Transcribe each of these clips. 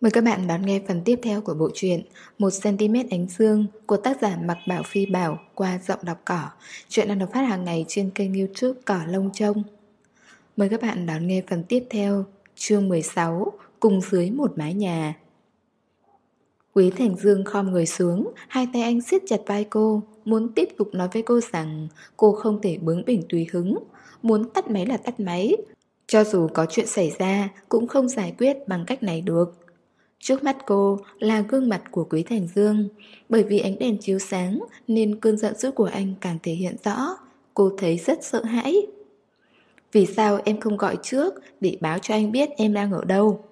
Mời các bạn đón nghe phần tiếp theo của bộ truyện 1cm ánh dương của tác giả Mặc Bảo Phi Bảo qua giọng đọc cỏ. Chuyện đang được phát hàng ngày trên kênh youtube Cỏ Lông Trông. Mời các bạn đón nghe phần tiếp theo, chương 16, cùng dưới một mái nhà. Quý Thành Dương khom người xuống, hai tay anh siết chặt vai cô, muốn tiếp tục nói với cô rằng cô không thể bướng bỉnh tùy hứng, muốn tắt máy là tắt máy. Cho dù có chuyện xảy ra, cũng không giải quyết bằng cách này được. Trước mắt cô là gương mặt của Quý Thành Dương. Bởi vì ánh đèn chiếu sáng Nên cơn giận dữ của anh càng thể hiện rõ. Cô thấy rất sợ hãi. Vì sao em không gọi trước Để báo cho anh biết em đang ở đâu?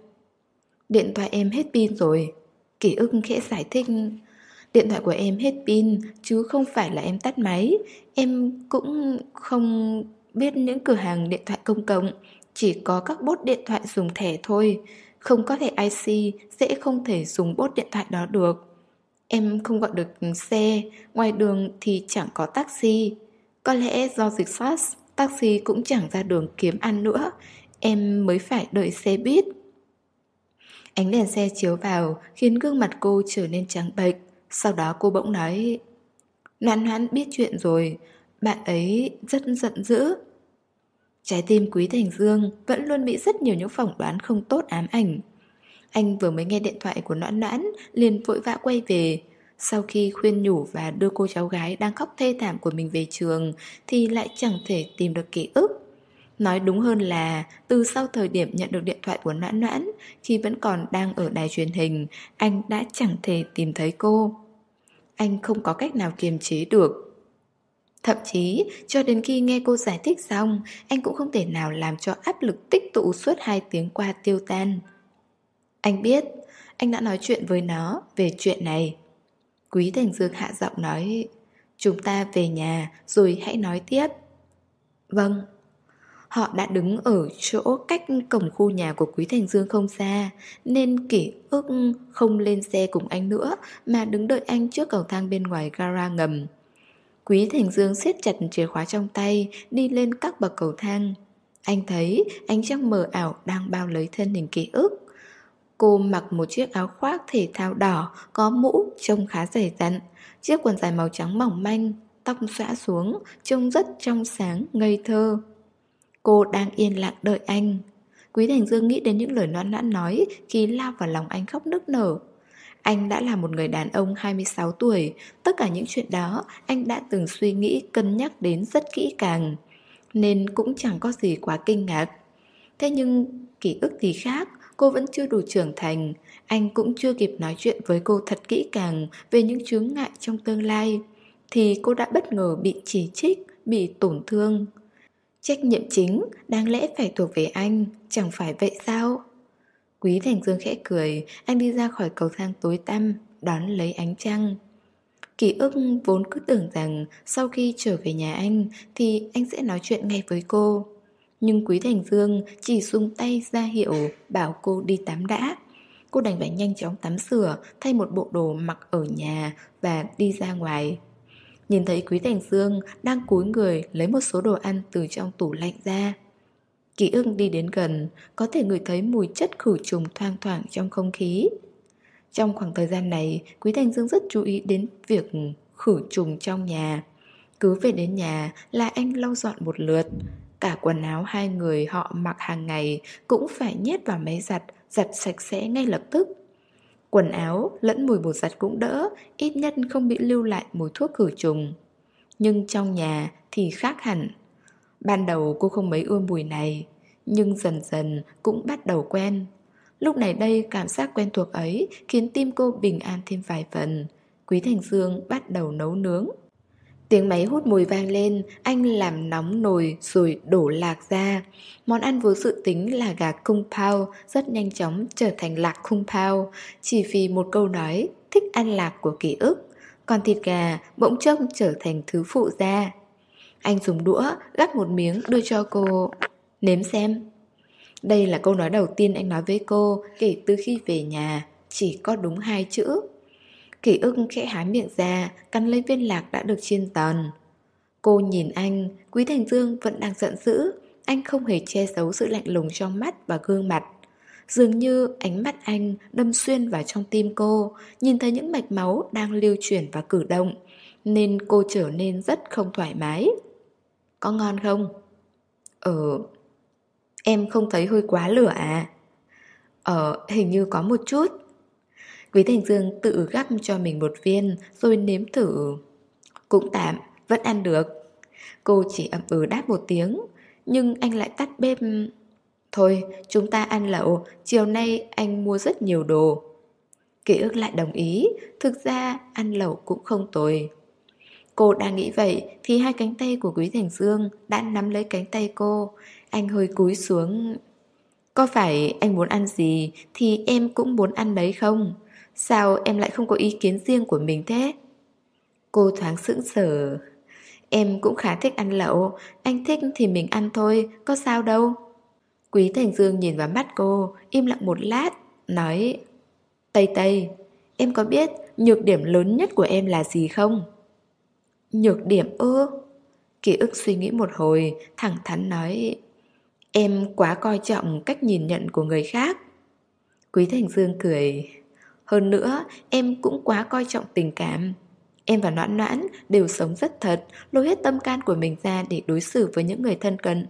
Điện thoại em hết pin rồi. Kỷ ức khẽ giải thích. Điện thoại của em hết pin, Chứ không phải là em tắt máy. Em cũng không biết những cửa hàng điện thoại công cộng. Chỉ có các bốt điện thoại dùng thẻ thôi không có thẻ IC sẽ không thể dùng bốt điện thoại đó được. Em không gọi được xe, Ngoài đường thì chẳng có taxi. Có lẽ do dịch SARS, Taxi cũng chẳng ra đường kiếm ăn nữa. Em mới phải đợi xe buýt. Ánh đèn xe chiếu vào Khiến gương mặt cô trở nên trắng bệch. Sau đó cô bỗng nói Noãn noãn biết chuyện rồi. Bạn ấy rất giận dữ. Trái tim Quý Thành Dương vẫn luôn bị rất nhiều những phỏng đoán không tốt ám ảnh. Anh vừa mới nghe điện thoại của noãn noãn, liền vội vã quay về. Sau khi khuyên nhủ và đưa cô cháu gái đang khóc thê thảm của mình về trường, thì lại chẳng thể tìm được ký ức. Nói đúng hơn là từ sau thời điểm nhận được điện thoại của noãn noãn, khi vẫn còn đang ở đài truyền hình, anh đã chẳng thể tìm thấy cô. Anh không có cách nào kiềm chế được Thậm chí, cho đến khi nghe cô giải thích xong, anh cũng không thể nào làm cho áp lực tích tụ suốt hai tiếng qua tiêu tan. Anh biết, anh đã nói chuyện với nó về chuyện này. Quý Thành Dương hạ giọng nói, chúng ta về nhà rồi hãy nói tiếp. Vâng. Họ đã đứng ở chỗ cách cổng khu nhà của Quý Thành Dương không xa, nên kỷ ức không lên xe cùng anh nữa mà đứng đợi anh trước cầu thang bên ngoài gara ngầm. Quý Thành Dương siết chặt chìa khóa trong tay, đi lên các bậc cầu thang. Anh thấy ánh trăng mờ ảo đang bao lấy thân hình ký ức. Cô mặc một chiếc áo khoác thể thao đỏ, có mũ, trông khá dày dặn. Chiếc quần dài màu trắng mỏng manh, tóc xõa xuống, trông rất trong sáng, ngây thơ. Cô đang yên lặng đợi anh. Quý Thành Dương nghĩ đến những lời noan nãn nói khi lao vào lòng anh khóc nức nở. Anh đã là một người đàn ông 26 tuổi, tất cả những chuyện đó anh đã từng suy nghĩ cân nhắc đến rất kỹ càng, nên cũng chẳng có gì quá kinh ngạc. Thế nhưng ký ức thì khác, cô vẫn chưa đủ trưởng thành, anh cũng chưa kịp nói chuyện với cô thật kỹ càng về những chướng ngại trong tương lai, thì cô đã bất ngờ bị chỉ trích, bị tổn thương. Trách nhiệm chính đáng lẽ phải thuộc về anh, chẳng phải vậy sao? Quý Thành Dương khẽ cười, anh đi ra khỏi cầu thang tối tăm, đón lấy ánh trăng. Ký ức vốn cứ tưởng rằng sau khi trở về nhà anh thì anh sẽ nói chuyện ngay với cô. Nhưng Quý Thành Dương chỉ sung tay ra hiệu bảo cô đi tắm đã. Cô đành phải nhanh chóng tắm rửa, thay một bộ đồ mặc ở nhà và đi ra ngoài. Nhìn thấy Quý Thành Dương đang cúi người lấy một số đồ ăn từ trong tủ lạnh ra. Ký ưng đi đến gần, có thể ngửi thấy mùi chất khử trùng thoang thoảng trong không khí. Trong khoảng thời gian này, Quý Thành Dương rất chú ý đến việc khử trùng trong nhà. Cứ về đến nhà là anh lau dọn một lượt. Cả quần áo hai người họ mặc hàng ngày cũng phải nhét vào máy giặt, giặt sạch sẽ ngay lập tức. Quần áo lẫn mùi bột giặt cũng đỡ, ít nhất không bị lưu lại mùi thuốc khử trùng. Nhưng trong nhà thì khác hẳn. Ban đầu cô không mấy ưa mùi này, nhưng dần dần cũng bắt đầu quen. Lúc này đây cảm giác quen thuộc ấy khiến tim cô bình an thêm vài phần. Quý Thành Dương bắt đầu nấu nướng. Tiếng máy hút mùi vang lên, anh làm nóng nồi rồi đổ lạc ra. Món ăn vốn dự tính là gà cung pao rất nhanh chóng trở thành lạc cung pao, chỉ vì một câu nói thích ăn lạc của ký ức. Còn thịt gà bỗng chốc trở thành thứ phụ gia. Anh dùng đũa gắp một miếng đưa cho cô Nếm xem Đây là câu nói đầu tiên anh nói với cô Kể từ khi về nhà Chỉ có đúng hai chữ Kỷ ức khẽ há miệng ra Cắn lấy viên lạc đã được chiên tần. Cô nhìn anh Quý Thành Dương vẫn đang giận dữ Anh không hề che giấu sự lạnh lùng trong mắt và gương mặt Dường như ánh mắt anh đâm xuyên vào trong tim cô, nhìn thấy những mạch máu đang lưu chuyển và cử động, nên cô trở nên rất không thoải mái. Có ngon không? Ờ, em không thấy hơi quá lửa à? Ờ, hình như có một chút. Quý Thành Dương tự gắp cho mình một viên rồi nếm thử. Cũng tạm, vẫn ăn được. Cô chỉ ậm ừ đáp một tiếng, nhưng anh lại tắt bếp. Thôi, chúng ta ăn lẩu, chiều nay anh mua rất nhiều đồ. Ký ức lại đồng ý, thực ra ăn lẩu cũng không tồi. Cô đang nghĩ vậy thì hai cánh tay của Quý Thành Dương đã nắm lấy cánh tay cô. Anh hơi cúi xuống. Có phải anh muốn ăn gì thì em cũng muốn ăn đấy không? Sao em lại không có ý kiến riêng của mình thế? Cô thoáng sững sờ. Em cũng khá thích ăn lẩu, anh thích thì mình ăn thôi, có sao đâu. Quý Thành Dương nhìn vào mắt cô, im lặng một lát, nói Tây Tây, em có biết nhược điểm lớn nhất của em là gì không? Nhược điểm ư? Ký ức suy nghĩ một hồi, thẳng thắn nói Em quá coi trọng cách nhìn nhận của người khác. Quý Thành Dương cười Hơn nữa, em cũng quá coi trọng tình cảm. Em và Noãn Noãn đều sống rất thật, lôi hết tâm can của mình ra để đối xử với những người thân cận.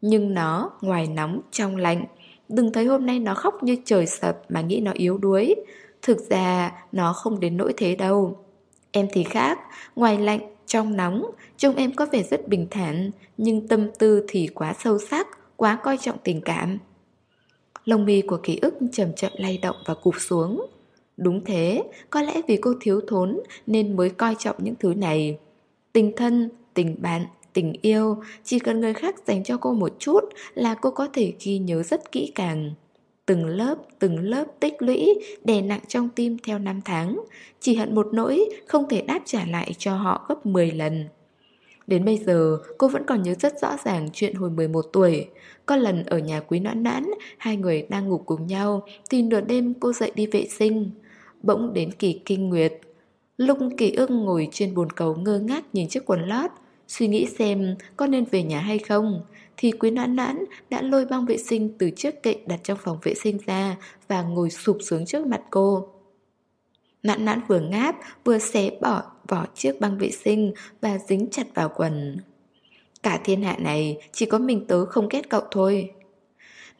Nhưng nó ngoài nóng trong lạnh Đừng thấy hôm nay nó khóc như trời sập mà nghĩ nó yếu đuối Thực ra nó không đến nỗi thế đâu Em thì khác, ngoài lạnh, trong nóng Trông em có vẻ rất bình thản Nhưng tâm tư thì quá sâu sắc Quá coi trọng tình cảm Lông mi của ký ức chậm chậm lay động và cụp xuống Đúng thế, có lẽ vì cô thiếu thốn nên mới coi trọng những thứ này Tình thân, tình bạn, tình yêu, chỉ cần người khác dành cho cô một chút là cô có thể ghi nhớ rất kỹ càng. Từng lớp, từng lớp tích lũy, đè nặng trong tim theo năm tháng, chỉ hận một nỗi không thể đáp trả lại cho họ gấp 10 lần. Đến bây giờ, cô vẫn còn nhớ rất rõ ràng chuyện hồi 11 tuổi. Có lần ở nhà quý noãn nãn, hai người đang ngủ cùng nhau, thì nửa đêm cô dậy đi vệ sinh. Bỗng đến kỳ kinh nguyệt. Lúc kỳ ưng ngồi trên bồn cầu ngơ ngác nhìn chiếc quần lót, Suy nghĩ xem có nên về nhà hay không Thì quý nãn nãn đã lôi băng vệ sinh từ chiếc kệ đặt trong phòng vệ sinh ra Và ngồi sụp xuống trước mặt cô Nãn nãn vừa ngáp vừa xé bỏ vỏ chiếc băng vệ sinh Và dính chặt vào quần. Cả thiên hạ này chỉ có mình tớ không ghét cậu thôi.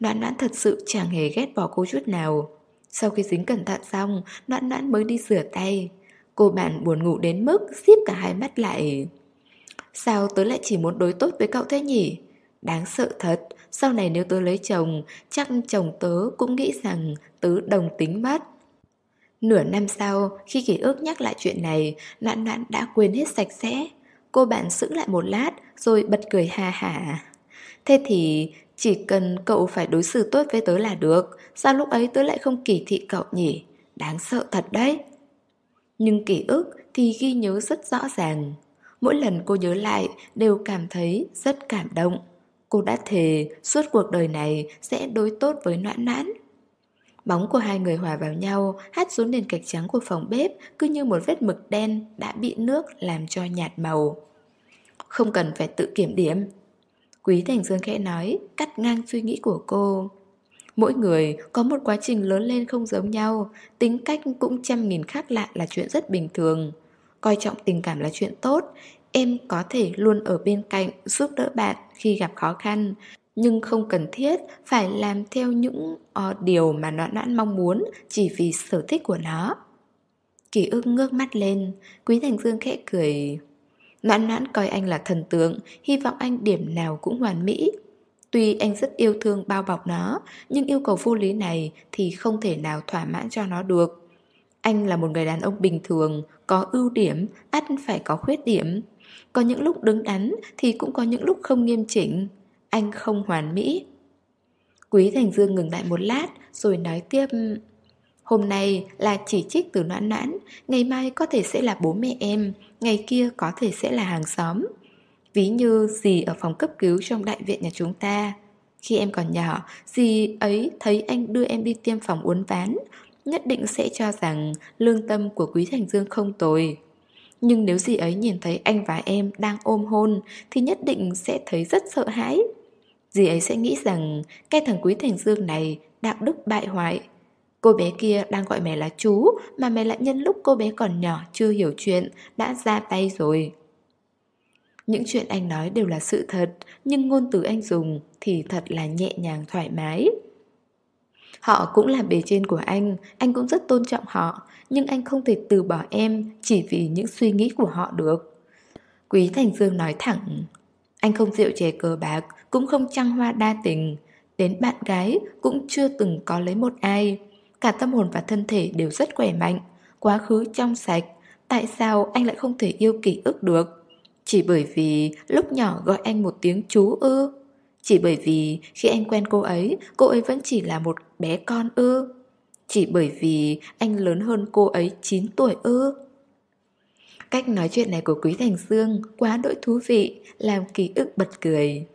Noãn noãn thật sự chẳng hề ghét bỏ cô chút nào. Sau khi dính cẩn thận xong Noãn noãn mới đi rửa tay. Cô bạn buồn ngủ đến mức xíp cả hai mắt lại. Sao tớ lại chỉ muốn đối tốt với cậu thế nhỉ? Đáng sợ thật, sau này nếu tớ lấy chồng, chắc chồng tớ cũng nghĩ rằng tớ đồng tính mất. Nửa năm sau, khi ký ức nhắc lại chuyện này, nạn nạn đã quên hết sạch sẽ. Cô bạn sững lại một lát, rồi bật cười ha hả. Thế thì chỉ cần cậu phải đối xử tốt với tớ là được, sao lúc ấy tớ lại không kỳ thị cậu nhỉ? Đáng sợ thật đấy. Nhưng ký ức thì ghi nhớ rất rõ ràng. Mỗi lần cô nhớ lại đều cảm thấy rất cảm động. Cô đã thề suốt cuộc đời này sẽ đối tốt với noãn noãn. Bóng của hai người hòa vào nhau, hát xuống nền gạch trắng của phòng bếp cứ như một vết mực đen đã bị nước làm cho nhạt màu. Không cần phải tự kiểm điểm. Quý Thành Dương khẽ nói, cắt ngang suy nghĩ của cô. Mỗi người có một quá trình lớn lên không giống nhau, tính cách cũng trăm nghìn khác lạ là chuyện rất bình thường. Coi trọng tình cảm là chuyện tốt Em có thể luôn ở bên cạnh giúp đỡ bạn khi gặp khó khăn nhưng không cần thiết phải làm theo những uh, điều mà nó noãn mong muốn Chỉ vì sở thích của nó Kỳ ức ngước mắt lên Quý Thành Dương khẽ cười Noãn noãn coi anh là thần tượng Hy vọng anh điểm nào cũng hoàn mỹ Tuy anh rất yêu thương bao bọc nó Nhưng yêu cầu vô lý này Thì không thể nào thỏa mãn cho nó được anh là một người đàn ông bình thường, có ưu điểm, ắt phải có khuyết điểm. Có những lúc đứng đắn thì cũng có những lúc không nghiêm chỉnh. Anh không hoàn mỹ. Quý Thành Dương ngừng lại một lát, rồi nói tiếp, Hôm nay là chỉ trích từ noãn noãn, Ngày mai có thể sẽ là bố mẹ em, Ngày kia có thể sẽ là hàng xóm Ví như dì ở phòng cấp cứu trong đại viện nhà chúng ta Khi em còn nhỏ, Dì ấy thấy anh đưa em đi tiêm phòng uốn ván, nhất định sẽ cho rằng lương tâm của Quý Thành Dương không tồi. Nhưng nếu gì ấy nhìn thấy anh và em đang ôm hôn, thì nhất định sẽ thấy rất sợ hãi. Dì ấy sẽ nghĩ rằng cái thằng Quý Thành Dương này đạo đức bại hoại. Cô bé kia đang gọi mẹ là chú mà mẹ lại nhân lúc cô bé còn nhỏ chưa hiểu chuyện đã ra tay rồi. Những chuyện anh nói đều là sự thật, nhưng ngôn từ anh dùng thì thật là nhẹ nhàng thoải mái. Họ cũng là bề trên của anh, anh cũng rất tôn trọng họ, nhưng anh không thể từ bỏ em chỉ vì những suy nghĩ của họ được. Quý Thành Dương nói thẳng, anh không rượu chè cờ bạc, cũng không trăng hoa đa tình, đến bạn gái cũng chưa từng có lấy một ai. Cả tâm hồn và thân thể đều rất khỏe mạnh, quá khứ trong sạch, tại sao anh lại không thể yêu kỷ ức được? Chỉ bởi vì lúc nhỏ gọi anh một tiếng chú ư? Chỉ bởi vì khi anh quen cô ấy, cô ấy vẫn chỉ là một bé con ư? Chỉ bởi vì anh lớn hơn cô ấy 9 tuổi ư? Cách nói chuyện này của Quý Thành Dương quá đỗi thú vị, làm ký ức bật cười.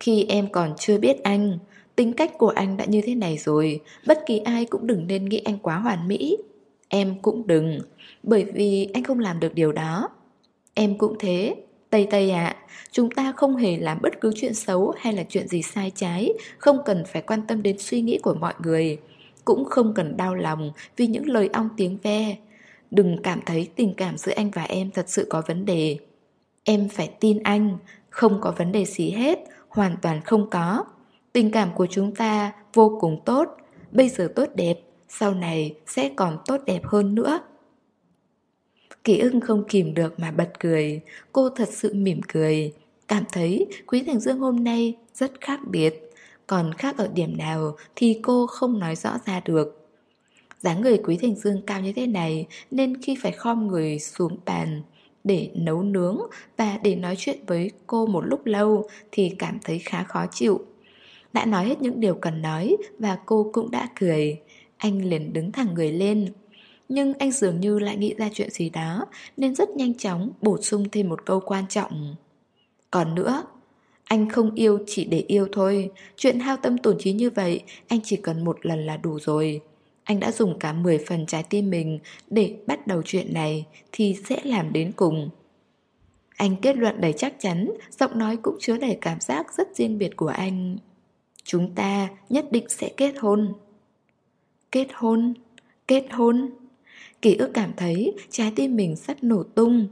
Khi em còn chưa biết anh, tính cách của anh đã như thế này rồi, bất kỳ ai cũng đừng nên nghĩ anh quá hoàn mỹ. Em cũng đừng, bởi vì anh không làm được điều đó. Em cũng thế, Tây Tây ạ, à, chúng ta không hề làm bất cứ chuyện xấu hay là chuyện gì sai trái, không cần phải quan tâm đến suy nghĩ của mọi người. Cũng không cần đau lòng vì những lời ong tiếng ve. Đừng cảm thấy tình cảm giữa anh và em thật sự có vấn đề. Em phải tin anh, không có vấn đề gì hết, hoàn toàn không có. Tình cảm của chúng ta vô cùng tốt, bây giờ tốt đẹp, sau này sẽ còn tốt đẹp hơn nữa. Kỳ ưng không kìm được mà bật cười, cô thật sự mỉm cười, cảm thấy Quý Thành Dương hôm nay rất khác biệt, còn khác ở điểm nào thì cô không nói rõ ra được. dáng người Quý Thành Dương cao như thế này nên khi phải khom người xuống bàn để nấu nướng và để nói chuyện với cô một lúc lâu thì cảm thấy khá khó chịu. Đã nói hết những điều cần nói và cô cũng đã cười. Anh liền đứng thẳng người lên. Nhưng anh dường như lại nghĩ ra chuyện gì đó nên rất nhanh chóng bổ sung thêm một câu quan trọng. Còn nữa, anh không yêu chỉ để yêu thôi. Chuyện hao tâm tổn trí như vậy anh chỉ cần một lần là đủ rồi. Anh đã dùng cả 10 phần trái tim mình để bắt đầu chuyện này thì sẽ làm đến cùng. Anh kết luận đầy chắc chắn, giọng nói cũng chứa đầy cảm giác rất riêng biệt của anh. Chúng ta nhất định sẽ kết hôn. Kết hôn? Kết hôn? Kỷ ức cảm thấy trái tim mình sắp nổ tung.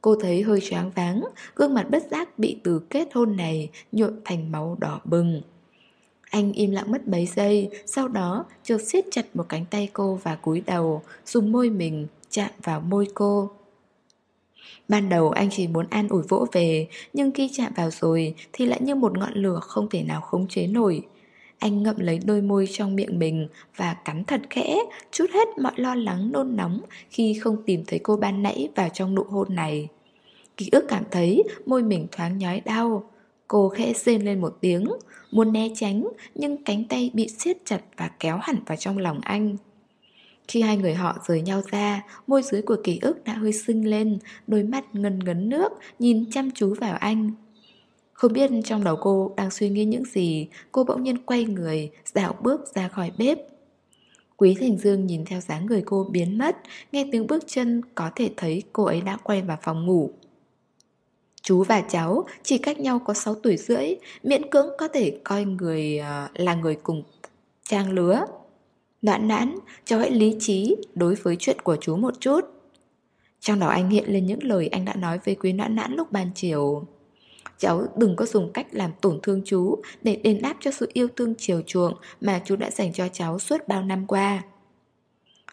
Cô thấy hơi choáng váng, gương mặt bất giác bị từ kết hôn này nhuộm thành máu đỏ bừng. Anh im lặng mất mấy giây, sau đó chợt siết chặt một cánh tay cô và cúi đầu, dùng môi mình chạm vào môi cô. Ban đầu anh chỉ muốn an ủi vỗ về, nhưng khi chạm vào rồi thì lại như một ngọn lửa không thể nào khống chế nổi. Anh ngậm lấy đôi môi trong miệng mình và cắn thật khẽ, chút hết mọi lo lắng nôn nóng khi không tìm thấy cô ban nãy vào trong nụ hôn này. Ký ức cảm thấy môi mình thoáng nhói đau. Cô khẽ rên lên một tiếng, muốn né tránh nhưng cánh tay bị siết chặt và kéo hẳn vào trong lòng anh. Khi hai người họ rời nhau ra, môi dưới của ký ức đã hơi sưng lên, đôi mắt ngân ngấn nước, nhìn chăm chú vào anh. Không biết trong đầu cô đang suy nghĩ những gì, cô bỗng nhiên quay người, dạo bước ra khỏi bếp. Quý Thành Dương nhìn theo dáng người cô biến mất, nghe tiếng bước chân có thể thấy cô ấy đã quay vào phòng ngủ. Chú và cháu chỉ cách nhau có 6 tuổi rưỡi, miễn cưỡng có thể coi người ờ, là người cùng trang lứa. Noãn nãn, cháu hãy lý trí đối với chuyện của chú một chút. Trong đầu anh hiện lên những lời anh đã nói với quý noãn nãn lúc ban chiều. Cháu đừng có dùng cách làm tổn thương chú để đền đáp cho sự yêu thương chiều chuộng mà chú đã dành cho cháu suốt bao năm qua.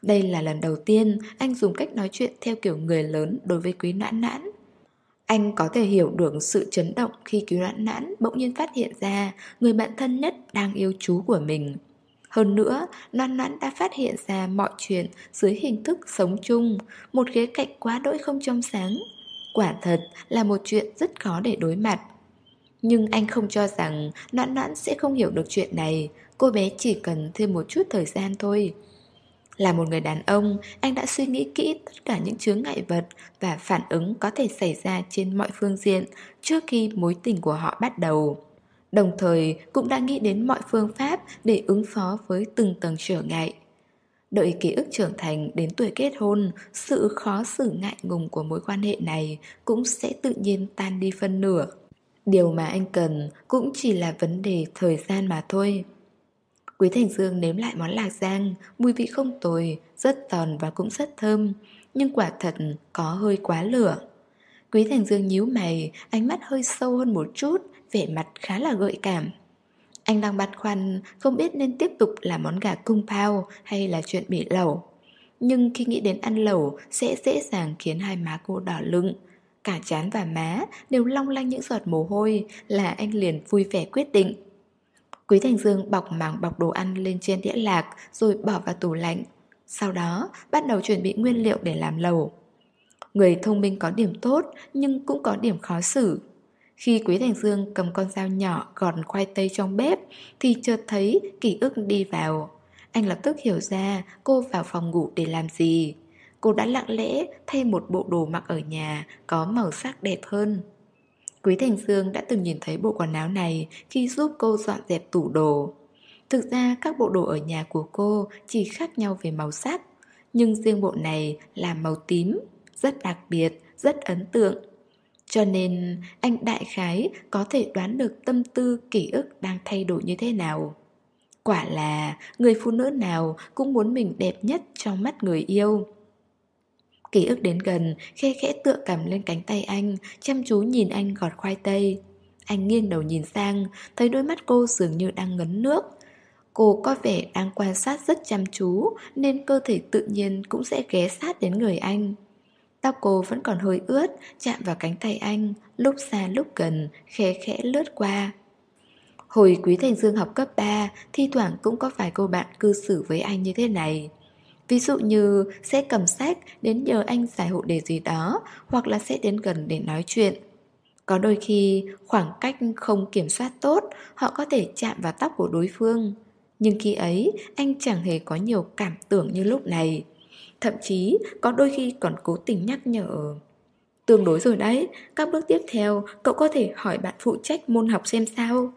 Đây là lần đầu tiên anh dùng cách nói chuyện theo kiểu người lớn đối với quý noãn nãn. Anh có thể hiểu được sự chấn động khi cứu nãn nãn bỗng nhiên phát hiện ra người bạn thân nhất đang yêu chú của mình. Hơn nữa, Loan nãn đã phát hiện ra mọi chuyện dưới hình thức sống chung, một khía cạnh quá đỗi không trong sáng. Quả thật là một chuyện rất khó để đối mặt. Nhưng anh không cho rằng nãn nãn sẽ không hiểu được chuyện này, cô bé chỉ cần thêm một chút thời gian thôi. Là một người đàn ông, anh đã suy nghĩ kỹ tất cả những chướng ngại vật và phản ứng có thể xảy ra trên mọi phương diện trước khi mối tình của họ bắt đầu. Đồng thời cũng đã nghĩ đến mọi phương pháp để ứng phó với từng tầng trở ngại. Đợi ký ức trưởng thành đến tuổi kết hôn, sự khó xử ngại ngùng của mối quan hệ này cũng sẽ tự nhiên tan đi phân nửa. Điều mà anh cần cũng chỉ là vấn đề thời gian mà thôi. Quý Thành Dương nếm lại món lạc giang, mùi vị không tồi, rất giòn và cũng rất thơm, nhưng quả thật có hơi quá lửa. Quý Thành Dương nhíu mày, ánh mắt hơi sâu hơn một chút, vẻ mặt khá là gợi cảm. Anh đang băn khoăn không biết nên tiếp tục là món gà cung pao hay là chuyện bị lẩu. Nhưng khi nghĩ đến ăn lẩu sẽ dễ dàng khiến hai má cô đỏ lưng. Cả chán và má đều long lanh những giọt mồ hôi là anh liền vui vẻ quyết định. Quý Thành Dương bọc màng bọc đồ ăn lên trên đĩa lạc rồi bỏ vào tủ lạnh. Sau đó, bắt đầu chuẩn bị nguyên liệu để làm lẩu. Người thông minh có điểm tốt, nhưng cũng có điểm khó xử. Khi Quý Thành Dương cầm con dao nhỏ gọt khoai tây trong bếp, thì chợt thấy ký ức đi vào. Anh lập tức hiểu ra cô vào phòng ngủ để làm gì. Cô đã lặng lẽ thay một bộ đồ mặc ở nhà có màu sắc đẹp hơn. Quý Thành Dương đã từng nhìn thấy bộ quần áo này khi giúp cô dọn dẹp tủ đồ. Thực ra các bộ đồ ở nhà của cô chỉ khác nhau về màu sắc, nhưng riêng bộ này là màu tím, rất đặc biệt, rất ấn tượng. Cho nên anh đại khái có thể đoán được tâm tư ký ức đang thay đổi như thế nào. Quả là người phụ nữ nào cũng muốn mình đẹp nhất trong mắt người yêu. Ký ức đến gần, khe khẽ tựa cầm lên cánh tay anh, chăm chú nhìn anh gọt khoai tây. Anh nghiêng đầu nhìn sang, thấy đôi mắt cô dường như đang ngấn nước. Cô có vẻ đang quan sát rất chăm chú, nên cơ thể tự nhiên cũng sẽ ghé sát đến người anh. Tóc cô vẫn còn hơi ướt, chạm vào cánh tay anh, lúc xa lúc gần, khẽ khẽ lướt qua. Hồi Quý Thành Dương học cấp 3, thi thoảng cũng có vài cô bạn cư xử với anh như thế này. Ví dụ như sẽ cầm sách đến nhờ anh giải hộ đề gì đó, hoặc là sẽ đến gần để nói chuyện. Có đôi khi khoảng cách không kiểm soát tốt, họ có thể chạm vào tóc của đối phương. Nhưng khi ấy, anh chẳng hề có nhiều cảm tưởng như lúc này. Thậm chí có đôi khi còn cố tình nhắc nhở Tương đối rồi đấy Các bước tiếp theo cậu có thể hỏi bạn phụ trách môn học xem sao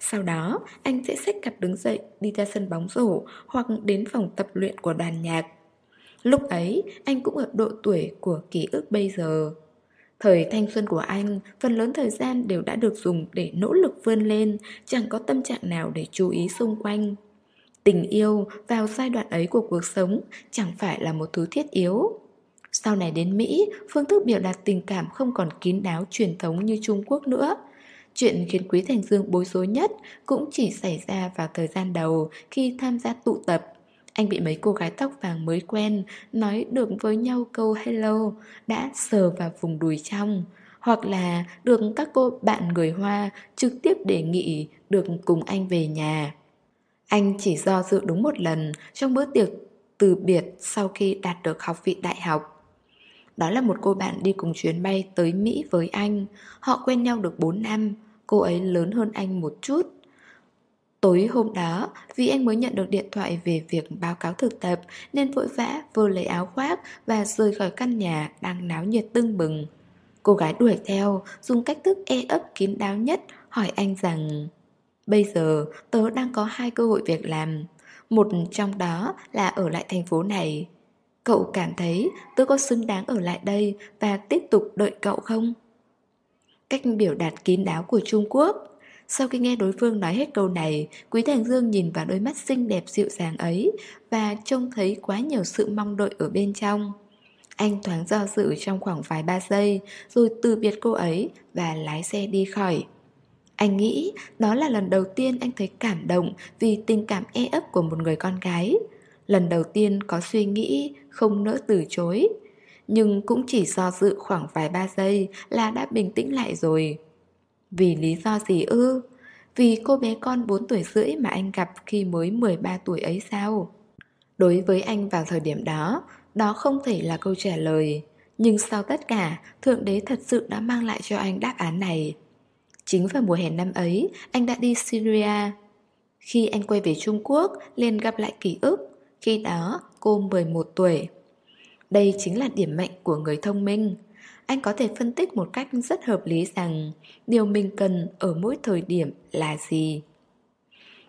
sau đó anh sẽ xách cặp đứng dậy Đi ra sân bóng rổ Hoặc đến phòng tập luyện của đoàn nhạc Lúc ấy anh cũng ở độ tuổi của ký ức bây giờ Thời thanh xuân của anh, phần lớn thời gian đều đã được dùng để nỗ lực vươn lên, chẳng có tâm trạng nào để chú ý xung quanh. Tình yêu vào giai đoạn ấy của cuộc sống chẳng phải là một thứ thiết yếu. Sau này đến Mỹ, phương thức biểu đạt tình cảm không còn kín đáo truyền thống như Trung Quốc nữa. Chuyện khiến Quý Thành Dương bối rối nhất cũng chỉ xảy ra vào thời gian đầu khi tham gia tụ tập. Anh bị mấy cô gái tóc vàng mới quen nói được với nhau câu hello đã sờ vào vùng đùi trong. Hoặc là được các cô bạn người Hoa trực tiếp đề nghị được cùng anh về nhà. Anh chỉ do dự đúng một lần trong bữa tiệc từ biệt sau khi đạt được học vị đại học. Đó là một cô bạn đi cùng chuyến bay tới Mỹ với anh. Họ quen nhau được 4 năm, cô ấy lớn hơn anh một chút. Tối hôm đó, vì anh mới nhận được điện thoại về việc báo cáo thực tập nên vội vã vừa lấy áo khoác và rời khỏi căn nhà đang náo nhiệt tưng bừng. Cô gái đuổi theo, dùng cách thức e ấp kín đáo nhất hỏi anh rằng Bây giờ tớ đang có hai cơ hội việc làm Một trong đó là ở lại thành phố này Cậu cảm thấy tôi có xứng đáng ở lại đây Và tiếp tục đợi cậu không? Cách biểu đạt kín đáo của Trung Quốc Sau khi nghe đối phương nói hết câu này, Quý Thành Dương nhìn vào đôi mắt xinh đẹp dịu dàng ấy Và trông thấy quá nhiều sự mong đợi ở bên trong Anh thoáng do dự trong khoảng vài ba giây, Rồi từ biệt cô ấy và lái xe đi khỏi anh nghĩ đó là lần đầu tiên anh thấy cảm động vì tình cảm e ấp của một người con gái. Lần đầu tiên có suy nghĩ không nỡ từ chối. Nhưng cũng chỉ do dự khoảng vài ba giây là đã bình tĩnh lại rồi. Vì lý do gì ư? Vì cô bé con 4 tuổi rưỡi mà anh gặp khi mới 13 tuổi ấy sao? Đối với anh vào thời điểm đó, đó không thể là câu trả lời. Nhưng sau tất cả, Thượng Đế thật sự đã mang lại cho anh đáp án này. Chính vào mùa hè năm ấy, anh đã đi Syria. Khi anh quay về Trung Quốc, liền gặp lại ký ức. Khi đó, cô 11 tuổi. Đây chính là điểm mạnh của người thông minh. Anh có thể phân tích một cách rất hợp lý rằng điều mình cần ở mỗi thời điểm là gì.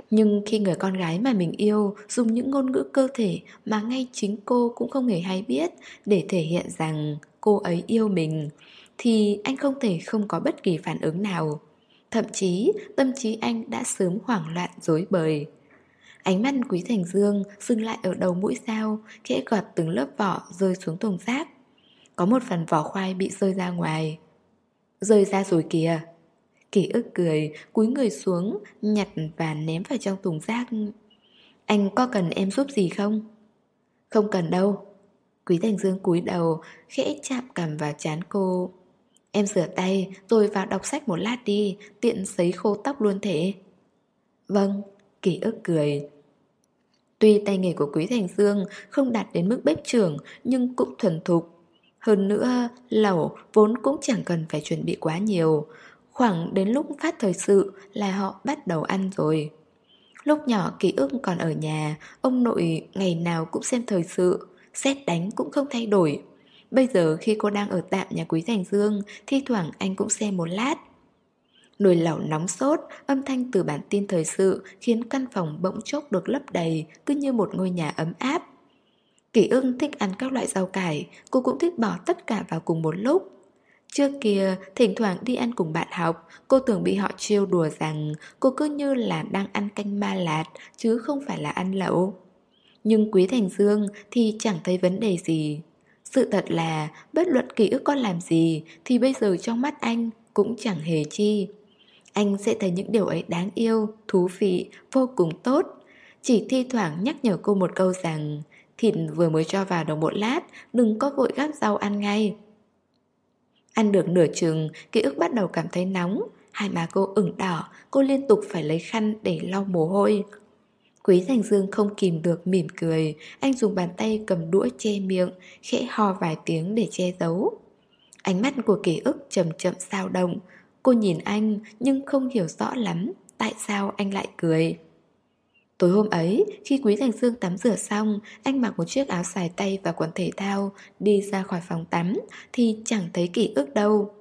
Nhưng khi người con gái mà mình yêu dùng những ngôn ngữ cơ thể mà ngay chính cô cũng không hề hay biết để thể hiện rằng cô ấy yêu mình, thì anh không thể không có bất kỳ phản ứng nào. Thậm chí tâm trí anh đã sớm hoảng loạn dối bời. Ánh mắt Quý Thành Dương dừng lại ở đầu mũi sao, khẽ gọt từng lớp vỏ rơi xuống thùng rác. Có một phần vỏ khoai bị rơi ra ngoài. Rơi ra rồi kìa. Kỷ ức cười, cúi người xuống, nhặt và ném vào trong thùng rác. Anh có cần em giúp gì không? Không cần đâu. Quý Thành Dương cúi đầu, khẽ chạm cầm vào chán cô. Em rửa tay rồi vào đọc sách một lát đi, tiện sấy khô tóc luôn thể. Vâng, kỷ ức cười. Tuy tay nghề của Quý Thành Dương không đạt đến mức bếp trưởng nhưng cũng thuần thục. Hơn nữa, lẩu vốn cũng chẳng cần phải chuẩn bị quá nhiều. Khoảng đến lúc phát thời sự là họ bắt đầu ăn rồi. Lúc nhỏ ký ức còn ở nhà, ông nội ngày nào cũng xem thời sự, xét đánh cũng không thay đổi. Bây giờ khi cô đang ở tạm nhà Quý Thành Dương, thi thoảng anh cũng xem một lát. Nồi lẩu nóng sốt, âm thanh từ bản tin thời sự khiến căn phòng bỗng chốc được lấp đầy, cứ như một ngôi nhà ấm áp. Kỳ ưng thích ăn các loại rau cải, cô cũng thích bỏ tất cả vào cùng một lúc. Trước kia, thỉnh thoảng đi ăn cùng bạn học, cô tưởng bị họ trêu đùa rằng cô cứ như là đang ăn canh ma lạt, chứ không phải là ăn lẩu. Nhưng Quý Thành Dương thì chẳng thấy vấn đề gì. Sự thật là, bất luận ký ức con làm gì, thì bây giờ trong mắt anh cũng chẳng hề chi. Anh sẽ thấy những điều ấy đáng yêu, thú vị, vô cùng tốt. Chỉ thi thoảng nhắc nhở cô một câu rằng Thịt vừa mới cho vào đồng một lát Đừng có vội gắp rau ăn ngay. Ăn được nửa chừng Ký ức bắt đầu cảm thấy nóng. Hai má cô ửng đỏ Cô liên tục phải lấy khăn để lau mồ hôi. Quý Thành Dương không kìm được mỉm cười. Anh dùng bàn tay cầm đũa che miệng Khẽ ho vài tiếng để che giấu. Ánh mắt của ký ức chậm chậm sao động. Cô nhìn anh nhưng không hiểu rõ lắm Tại sao anh lại cười Tối hôm ấy, khi Quý Thành Dương tắm rửa xong, anh mặc một chiếc áo xài tay và quần thể thao, đi ra khỏi phòng tắm, thì chẳng thấy kỷ ức đâu.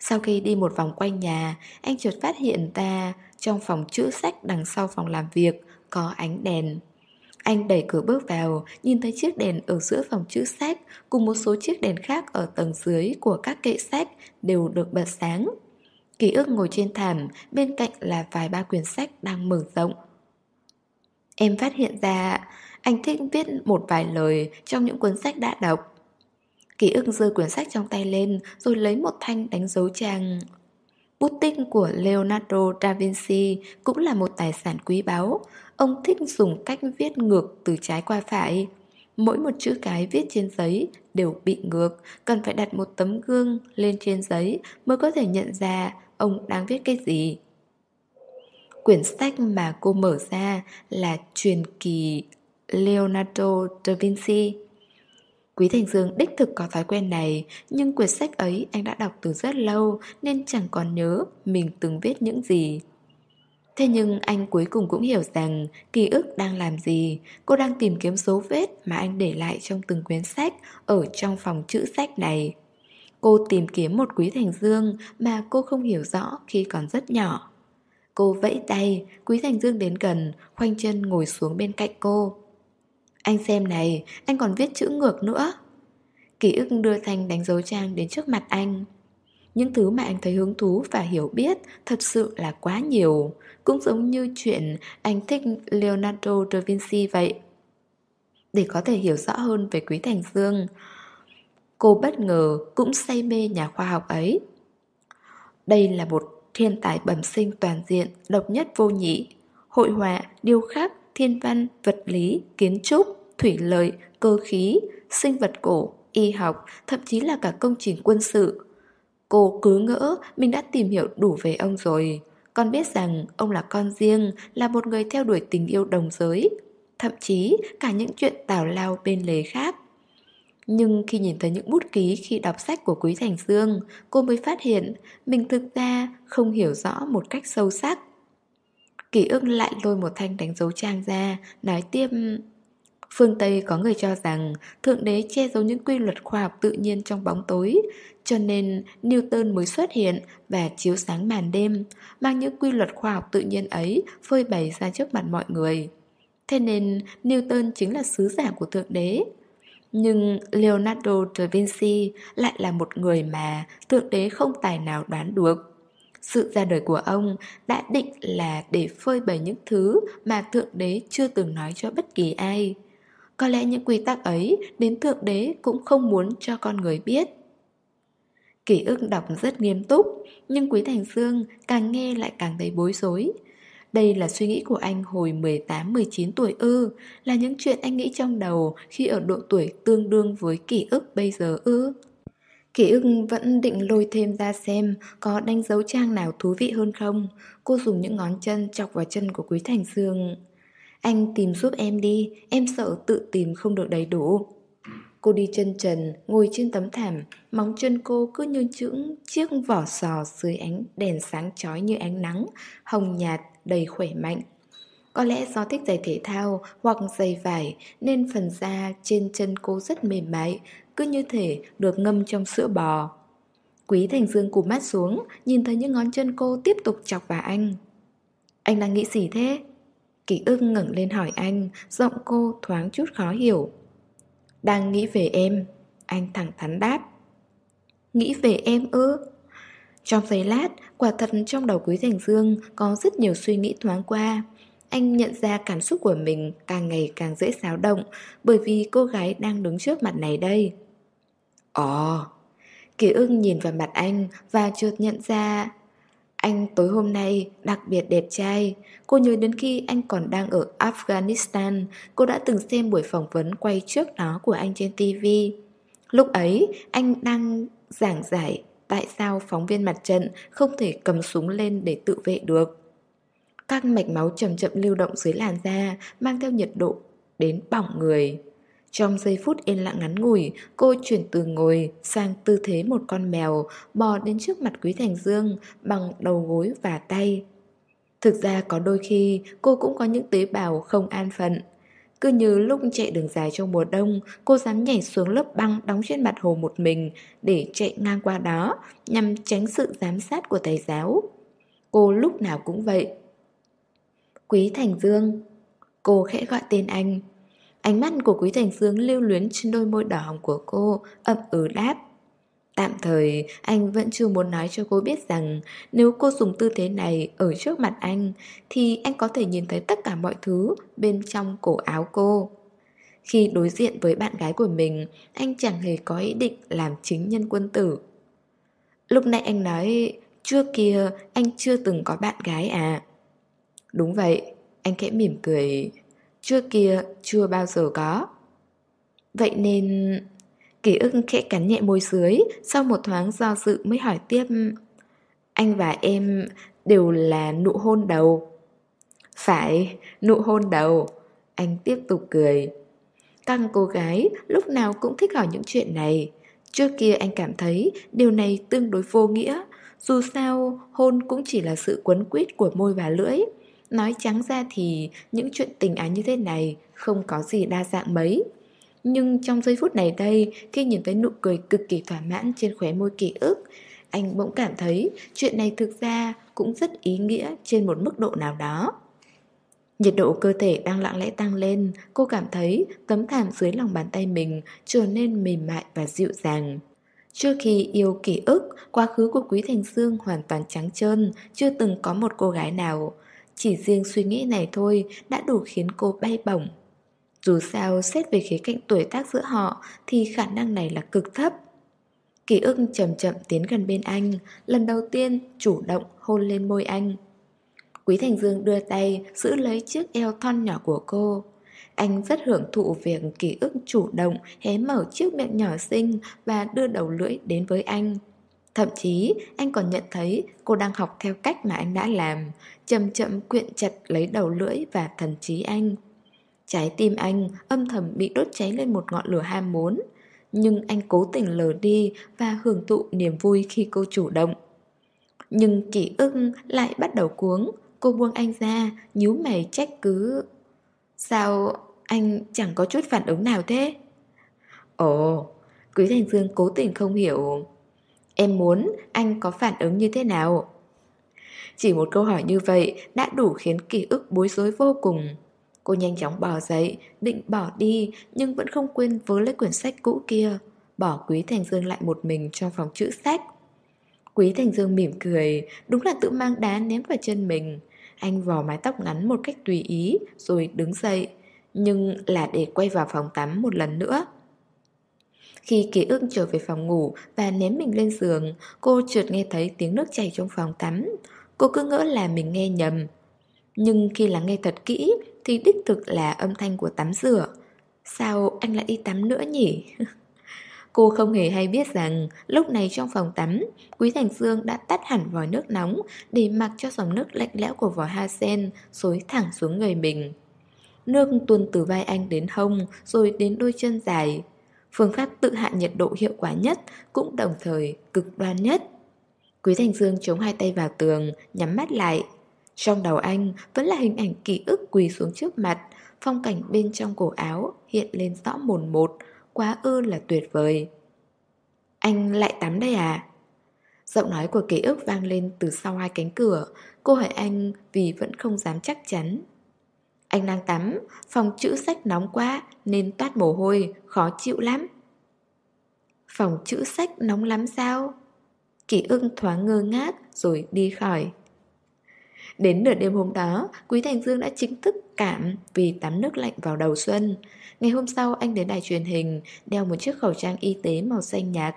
Sau khi đi một vòng quanh nhà, anh chợt phát hiện ta trong phòng chữ sách đằng sau phòng làm việc có ánh đèn. Anh đẩy cửa bước vào, nhìn thấy chiếc đèn ở giữa phòng chữ sách cùng một số chiếc đèn khác ở tầng dưới của các kệ sách đều được bật sáng. Ký ức ngồi trên thảm, bên cạnh là vài ba quyển sách đang mở rộng. Em phát hiện ra anh thích viết một vài lời trong những cuốn sách đã đọc. Ký ức giơ quyển sách trong tay lên rồi lấy một thanh đánh dấu trang. Bút tích của Leonardo da Vinci cũng là một tài sản quý báu. Ông thích dùng cách viết ngược từ trái qua phải. Mỗi một chữ cái viết trên giấy đều bị ngược, cần phải đặt một tấm gương lên trên giấy mới có thể nhận ra ông đang viết cái gì. Quyển sách mà cô mở ra là truyền kỳ Leonardo da Vinci. Quý Thành Dương đích thực có thói quen này, nhưng quyển sách ấy anh đã đọc từ rất lâu nên chẳng còn nhớ mình từng viết những gì. Thế nhưng anh cuối cùng cũng hiểu rằng ký ức đang làm gì, cô đang tìm kiếm dấu vết mà anh để lại trong từng quyển sách ở trong phòng chữ sách này. Cô tìm kiếm một Quý Thành Dương mà cô không hiểu rõ khi còn rất nhỏ. Cô vẫy tay, Quý Thành Dương đến gần, khoanh chân ngồi xuống bên cạnh cô. Anh xem này, anh còn viết chữ ngược nữa. Ký ức đưa Thanh đánh dấu trang đến trước mặt anh. Những thứ mà anh thấy hứng thú và hiểu biết thật sự là quá nhiều. Cũng giống như chuyện anh thích Leonardo da Vinci vậy. Để có thể hiểu rõ hơn về Quý Thành Dương, cô bất ngờ cũng say mê nhà khoa học ấy. Đây là một thiên tài bẩm sinh toàn diện, độc nhất vô nhị. Hội họa, điêu khắc, thiên văn, vật lý, kiến trúc, thủy lợi, cơ khí, sinh vật cổ, y học, thậm chí là cả công trình quân sự. Cô cứ ngỡ mình đã tìm hiểu đủ về ông rồi. Con biết rằng ông là con riêng, là một người theo đuổi tình yêu đồng giới. Thậm chí cả những chuyện tào lao bên lề khác. Nhưng khi nhìn thấy những bút ký khi đọc sách của Quý Thành Dương, cô mới phát hiện mình thực ra không hiểu rõ một cách sâu sắc. Kỷ ức lại lôi một thanh đánh dấu trang ra, nói tiếp Phương Tây có người cho rằng Thượng Đế che giấu những quy luật khoa học tự nhiên trong bóng tối, cho nên Newton mới xuất hiện và chiếu sáng màn đêm, mang những quy luật khoa học tự nhiên ấy phơi bày ra trước mặt mọi người. Thế nên Newton chính là sứ giả của Thượng Đế. Nhưng Leonardo da Vinci lại là một người mà Thượng Đế không tài nào đoán được. Sự ra đời của ông đã định là để phơi bày những thứ mà Thượng Đế chưa từng nói cho bất kỳ ai. Có lẽ những quy tắc ấy đến Thượng Đế cũng không muốn cho con người biết. Ký ức đọc rất nghiêm túc, nhưng Quý Thành Dương càng nghe lại càng thấy bối rối. Đây là suy nghĩ của anh hồi 18-19 tuổi ư, là những chuyện anh nghĩ trong đầu khi ở độ tuổi tương đương với ký ức bây giờ ư. Ký ức vẫn định lôi thêm ra xem có đánh dấu trang nào thú vị hơn không. Cô dùng những ngón chân chọc vào chân của Quý Thành Dương. Anh tìm giúp em đi, em sợ tự tìm không được đầy đủ. Cô đi chân trần, ngồi trên tấm thảm, móng chân cô cứ như chững chiếc vỏ sò dưới ánh đèn sáng chói như ánh nắng, hồng nhạt, đầy khỏe mạnh. Có lẽ do thích giày thể thao hoặc giày vải nên phần da trên chân cô rất mềm mại, cứ như thể được ngâm trong sữa bò. Quý Thành Dương cụp mắt xuống, nhìn thấy những ngón chân cô tiếp tục chọc vào anh. Anh đang nghĩ gì thế? Kỷ ưng ngẩng lên hỏi anh, giọng cô thoáng chút khó hiểu. Đang nghĩ về em, anh thẳng thắn đáp. Nghĩ về em ư? Trong giây lát, quả thật trong đầu Quý Thành Dương có rất nhiều suy nghĩ thoáng qua. Anh nhận ra cảm xúc của mình càng ngày càng dễ xáo động bởi vì cô gái đang đứng trước mặt này đây. Ồ, oh. Kỳ ưng nhìn vào mặt anh và chợt nhận ra anh tối hôm nay đặc biệt đẹp trai. Cô nhớ đến khi anh còn đang ở Afghanistan, cô đã từng xem buổi phỏng vấn quay trước đó của anh trên TV. Lúc ấy, anh đang giảng giải tại sao phóng viên mặt trận không thể cầm súng lên để tự vệ được. Các mạch máu chậm chậm lưu động dưới làn da, mang theo nhiệt độ đến bỏng người. Trong giây phút yên lặng ngắn ngủi, cô chuyển từ ngồi sang tư thế một con mèo, bò đến trước mặt Quý Thành Dương bằng đầu gối và tay. Thực ra có đôi khi cô cũng có những tế bào không an phận. Cứ như lúc chạy đường dài trong mùa đông, cô dám nhảy xuống lớp băng đóng trên mặt hồ một mình để chạy ngang qua đó nhằm tránh sự giám sát của thầy giáo. Cô lúc nào cũng vậy. Quý Thành Dương Cô khẽ gọi tên anh Ánh mắt của Quý Thành Dương lưu luyến trên đôi môi đỏ hồng của cô, ậm ừ đáp. Tạm thời, anh vẫn chưa muốn nói cho cô biết rằng nếu cô dùng tư thế này ở trước mặt anh, thì anh có thể nhìn thấy tất cả mọi thứ bên trong cổ áo cô. Khi đối diện với bạn gái của mình, anh chẳng hề có ý định làm chính nhân quân tử. Lúc nãy anh nói, trước kia anh chưa từng có bạn gái à? Đúng vậy, anh khẽ mỉm cười. Trước kia chưa bao giờ có Vậy nên... Ký ức khẽ cắn nhẹ môi dưới Sau một thoáng do dự mới hỏi tiếp. Anh và em đều là nụ hôn đầu. Phải, nụ hôn đầu. Anh tiếp tục cười. Căng cô gái lúc nào cũng thích hỏi những chuyện này. Trước kia anh cảm thấy điều này tương đối vô nghĩa. Dù sao hôn cũng chỉ là sự quấn quýt của môi và lưỡi. Nói trắng ra thì những chuyện tình ái như thế này không có gì đa dạng mấy. Nhưng trong giây phút này đây, khi nhìn thấy nụ cười cực kỳ thỏa mãn trên khóe môi ký ức, anh bỗng cảm thấy chuyện này thực ra cũng rất ý nghĩa trên một mức độ nào đó. Nhiệt độ cơ thể đang lặng lẽ tăng lên, cô cảm thấy tấm thảm dưới lòng bàn tay mình trở nên mềm mại và dịu dàng. Trước khi yêu ký ức, quá khứ của Quý Thành Dương hoàn toàn trắng trơn, chưa từng có một cô gái nào. Chỉ riêng suy nghĩ này thôi đã đủ khiến cô bay bổng. Dù sao xét về khía cạnh tuổi tác giữa họ thì khả năng này là cực thấp. Ký ức chậm chậm tiến gần bên anh, lần đầu tiên chủ động hôn lên môi anh. Quý Thành Dương đưa tay giữ lấy chiếc eo thon nhỏ của cô. Anh rất hưởng thụ việc ký ức chủ động hé mở chiếc miệng nhỏ xinh và đưa đầu lưỡi đến với anh. Thậm chí anh còn nhận thấy cô đang học theo cách mà anh đã làm, chậm chậm quyện chặt lấy đầu lưỡi và thần trí anh. Trái tim anh âm thầm bị đốt cháy lên một ngọn lửa ham muốn, nhưng anh cố tình lờ đi và hưởng thụ niềm vui khi cô chủ động. Nhưng kỷ ức lại bắt đầu cuống, cô buông anh ra, nhíu mày trách cứ. Sao anh chẳng có chút phản ứng nào thế? Ồ, Quý Thành Dương cố tình không hiểu Em muốn anh có phản ứng như thế nào? Chỉ một câu hỏi như vậy đã đủ khiến ký ức bối rối vô cùng. Cô nhanh chóng bỏ dậy, định bỏ đi nhưng vẫn không quên vớ lấy quyển sách cũ kia, bỏ Quý Thành Dương lại một mình trong phòng chữ sách. Quý Thành Dương mỉm cười, đúng là tự mang đá ném vào chân mình. Anh vò mái tóc ngắn một cách tùy ý rồi đứng dậy, nhưng là để quay vào phòng tắm một lần nữa. Khi ký ức trở về phòng ngủ và ném mình lên giường, cô trượt nghe thấy tiếng nước chảy trong phòng tắm. Cô cứ ngỡ là mình nghe nhầm. Nhưng khi lắng nghe thật kỹ thì đích thực là âm thanh của tắm rửa. Sao anh lại đi tắm nữa nhỉ? Cô không hề hay biết rằng lúc này trong phòng tắm, Quý Thành Dương đã tắt hẳn vòi nước nóng để mặc cho dòng nước lạnh lẽo của vòi hoa sen xối thẳng xuống người mình. Nước tuôn từ vai anh đến hông rồi đến đôi chân dài. Phương pháp tự hạ nhiệt độ hiệu quả nhất cũng đồng thời cực đoan nhất. Quý Thành Dương chống hai tay vào tường, nhắm mắt lại. Trong đầu anh vẫn là hình ảnh ký ức quỳ xuống trước mặt, phong cảnh bên trong cổ áo hiện lên rõ mồn một, quá ư là tuyệt vời. Anh lại tắm đây à? Giọng nói của ký ức vang lên từ sau hai cánh cửa, cô hỏi anh vì vẫn không dám chắc chắn. Anh đang tắm, phòng chữ sách nóng quá nên toát mồ hôi, khó chịu lắm. Phòng chữ sách nóng lắm sao? Kỷ ưng thoáng ngơ ngác rồi đi khỏi. Đến nửa đêm hôm đó, Quý Thành Dương đã chính thức cảm vì tắm nước lạnh vào đầu xuân. Ngày hôm sau anh đến đài truyền hình, đeo một chiếc khẩu trang y tế màu xanh nhạt.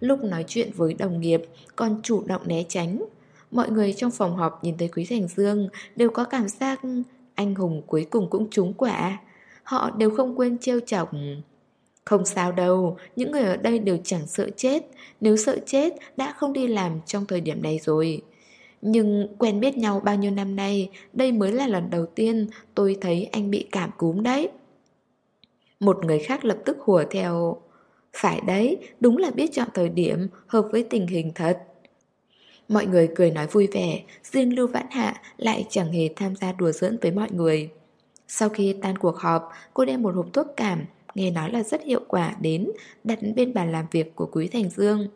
Lúc nói chuyện với đồng nghiệp, còn chủ động né tránh. Mọi người trong phòng họp nhìn thấy Quý Thành Dương đều có cảm giác anh hùng cuối cùng cũng trúng quả. Họ đều không quên trêu chọc. Không sao đâu, những người ở đây đều chẳng sợ chết. Nếu sợ chết, đã không đi làm trong thời điểm này rồi. Nhưng quen biết nhau bao nhiêu năm nay, đây mới là lần đầu tiên tôi thấy anh bị cảm cúm đấy. Một người khác lập tức hùa theo. Phải đấy, đúng là biết chọn thời điểm, hợp với tình hình thật. Mọi người cười nói vui vẻ, riêng Lưu Vãn Hạ lại chẳng hề tham gia đùa giỡn với mọi người. Sau khi tan cuộc họp, cô đem một hộp thuốc cảm, nghe nói là rất hiệu quả đến, đặt bên bàn làm việc của Quý Thành Dương.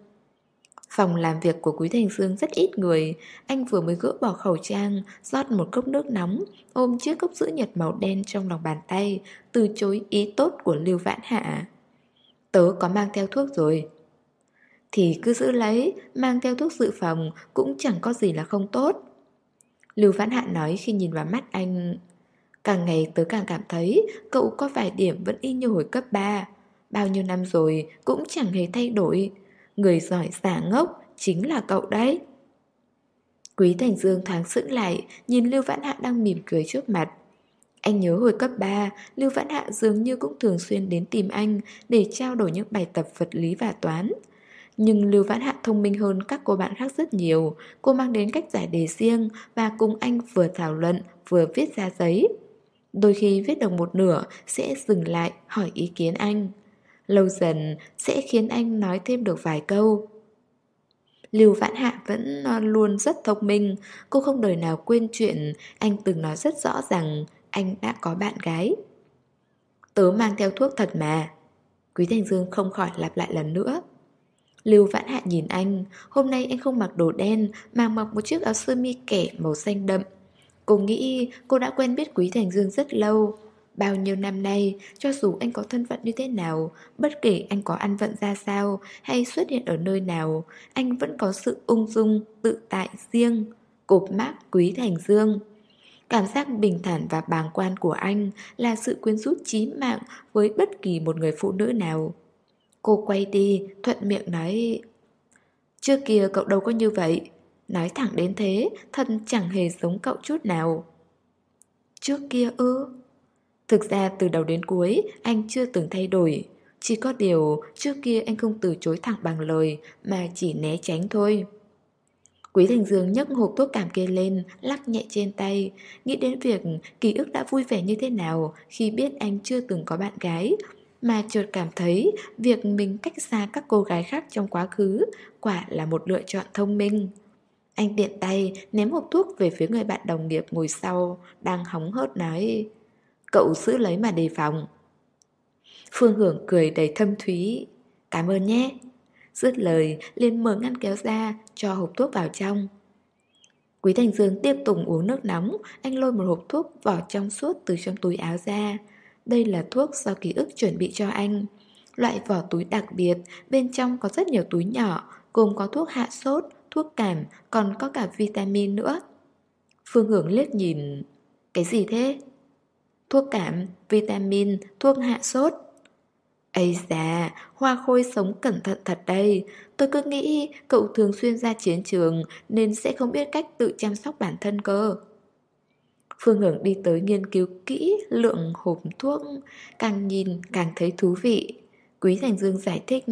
Phòng làm việc của Quý Thành Dương rất ít người, anh vừa mới gỡ bỏ khẩu trang, rót một cốc nước nóng, ôm chiếc cốc sữa nhật màu đen trong lòng bàn tay, từ chối ý tốt của Lưu Vãn Hạ. Tớ có mang theo thuốc rồi. Thì cứ giữ lấy, mang theo thuốc dự phòng cũng chẳng có gì là không tốt. Lưu Vãn Hạ nói khi nhìn vào mắt anh Càng ngày tớ càng cảm thấy cậu có vài điểm vẫn y như hồi cấp 3 Bao nhiêu năm rồi cũng chẳng hề thay đổi Người giỏi giả ngốc chính là cậu đấy. Quý Thành Dương thoáng sững lại, Nhìn Lưu Vãn Hạ đang mỉm cười trước mặt. Anh nhớ hồi cấp 3 Lưu Vãn Hạ dường như cũng thường xuyên đến tìm anh Để trao đổi những bài tập vật lý và toán. Nhưng Lưu Vãn Hạ thông minh hơn các cô bạn khác rất nhiều. Cô mang đến cách giải đề riêng Và cùng anh vừa thảo luận, vừa viết ra giấy. Đôi khi viết được một nửa, sẽ dừng lại hỏi ý kiến anh. Lâu dần sẽ khiến anh nói thêm được vài câu. Lưu Vãn Hạ vẫn ờ, luôn rất thông minh. Cô không đời nào quên chuyện Anh từng nói rất rõ rằng Anh đã có bạn gái. Tớ mang theo thuốc thật mà. Quý Thành Dương không khỏi lặp lại lần nữa. Lưu Vãn Hạ nhìn anh. Hôm nay anh không mặc đồ đen, Mà mặc một chiếc áo sơ mi kẻ màu xanh đậm. Cô nghĩ cô đã quen biết Quý Thành Dương rất lâu. Bao nhiêu năm nay, cho dù anh có thân phận như thế nào, bất kể anh có ăn vận ra sao hay xuất hiện ở nơi nào, anh vẫn có sự ung dung, tự tại riêng, cột mác Quý Thành Dương. Cảm giác bình thản và bàng quan của anh là sự quyến rũ chí mạng với bất kỳ một người phụ nữ nào. Cô quay đi, thuận miệng nói Trước kia cậu đâu có như vậy Nói thẳng đến thế, thân chẳng hề giống cậu chút nào Trước kia ư Thực ra từ đầu đến cuối, anh chưa từng thay đổi. Chỉ có điều, trước kia anh không từ chối thẳng bằng lời Mà chỉ né tránh thôi. Quý Thành Dương nhấc hộp thuốc cảm kia lên, lắc nhẹ trên tay. Nghĩ đến việc ký ức đã vui vẻ như thế nào Khi biết anh chưa từng có bạn gái mà chợt cảm thấy việc mình cách xa các cô gái khác trong quá khứ quả là một lựa chọn thông minh. Anh tiện tay ném hộp thuốc về phía người bạn đồng nghiệp ngồi sau, đang hóng hớt nói. Cậu giữ lấy mà đề phòng. Phương Hưởng cười đầy thâm thúy Cảm ơn nhé Dứt lời liền mở ngăn kéo ra Cho hộp thuốc vào trong Quý Thành Dương tiếp tục uống nước nóng Anh lôi một hộp thuốc vỏ trong suốt từ trong túi áo ra đây là thuốc do ký ức chuẩn bị cho anh. Loại vỏ túi đặc biệt, bên trong có rất nhiều túi nhỏ, gồm có thuốc hạ sốt, thuốc cảm, còn có cả vitamin nữa. Phương Hưởng liếc nhìn... Cái gì thế? Thuốc cảm, vitamin, thuốc hạ sốt. Ây da, hoa khôi sống cẩn thận thật đây. Tôi cứ nghĩ cậu thường xuyên ra chiến trường nên sẽ không biết cách tự chăm sóc bản thân cơ. Phương Hưởng đi tới nghiên cứu kỹ lượng hộp thuốc, càng nhìn càng thấy thú vị. Quý Thành Dương giải thích,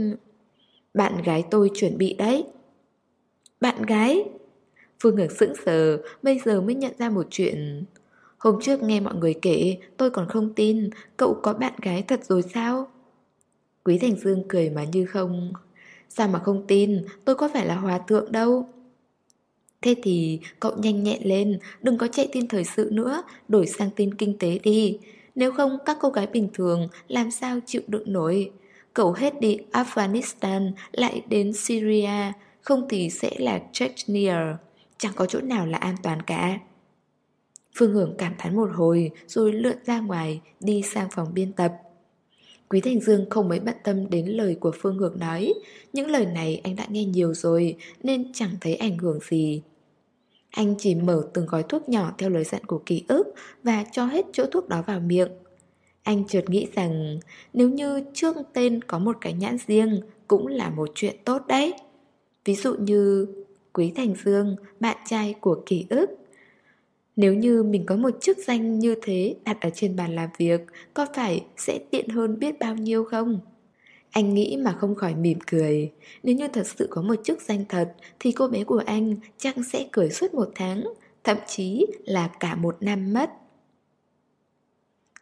bạn gái tôi chuẩn bị đấy. Bạn gái? Phương Hưởng sững sờ, bây giờ mới nhận ra một chuyện. Hôm trước nghe mọi người kể, tôi còn không tin, cậu có bạn gái thật rồi sao? Quý Thành Dương cười mà như không. Sao mà không tin, tôi có phải là hòa thượng đâu. Thế thì cậu nhanh nhẹn lên, đừng có chạy tin thời sự nữa, đổi sang tin kinh tế đi. Nếu không các cô gái bình thường làm sao chịu đựng nổi. Cậu hết đi Afghanistan, lại đến Syria, không thì sẽ là Chechnya. Chẳng có chỗ nào là an toàn cả. Phương Hưởng cảm thán một hồi rồi lượn ra ngoài đi sang phòng biên tập. Quý Thành Dương không mấy bận tâm đến lời của Phương Hưởng nói. Những lời này anh đã nghe nhiều rồi Nên chẳng thấy ảnh hưởng gì. Anh chỉ mở từng gói thuốc nhỏ theo lời dặn của ký ức Và cho hết chỗ thuốc đó vào miệng. Anh chợt nghĩ rằng Nếu như trước tên có một cái nhãn riêng Cũng là một chuyện tốt đấy. Ví dụ như Quý Thành Dương, bạn trai của ký ức nếu như mình có một chức danh như thế đặt ở trên bàn làm việc, có phải sẽ tiện hơn biết bao nhiêu không? Anh nghĩ mà không khỏi mỉm cười. Nếu như thật sự có một chức danh thật, thì cô bé của anh chắc sẽ cười suốt một tháng, thậm chí là cả một năm mất.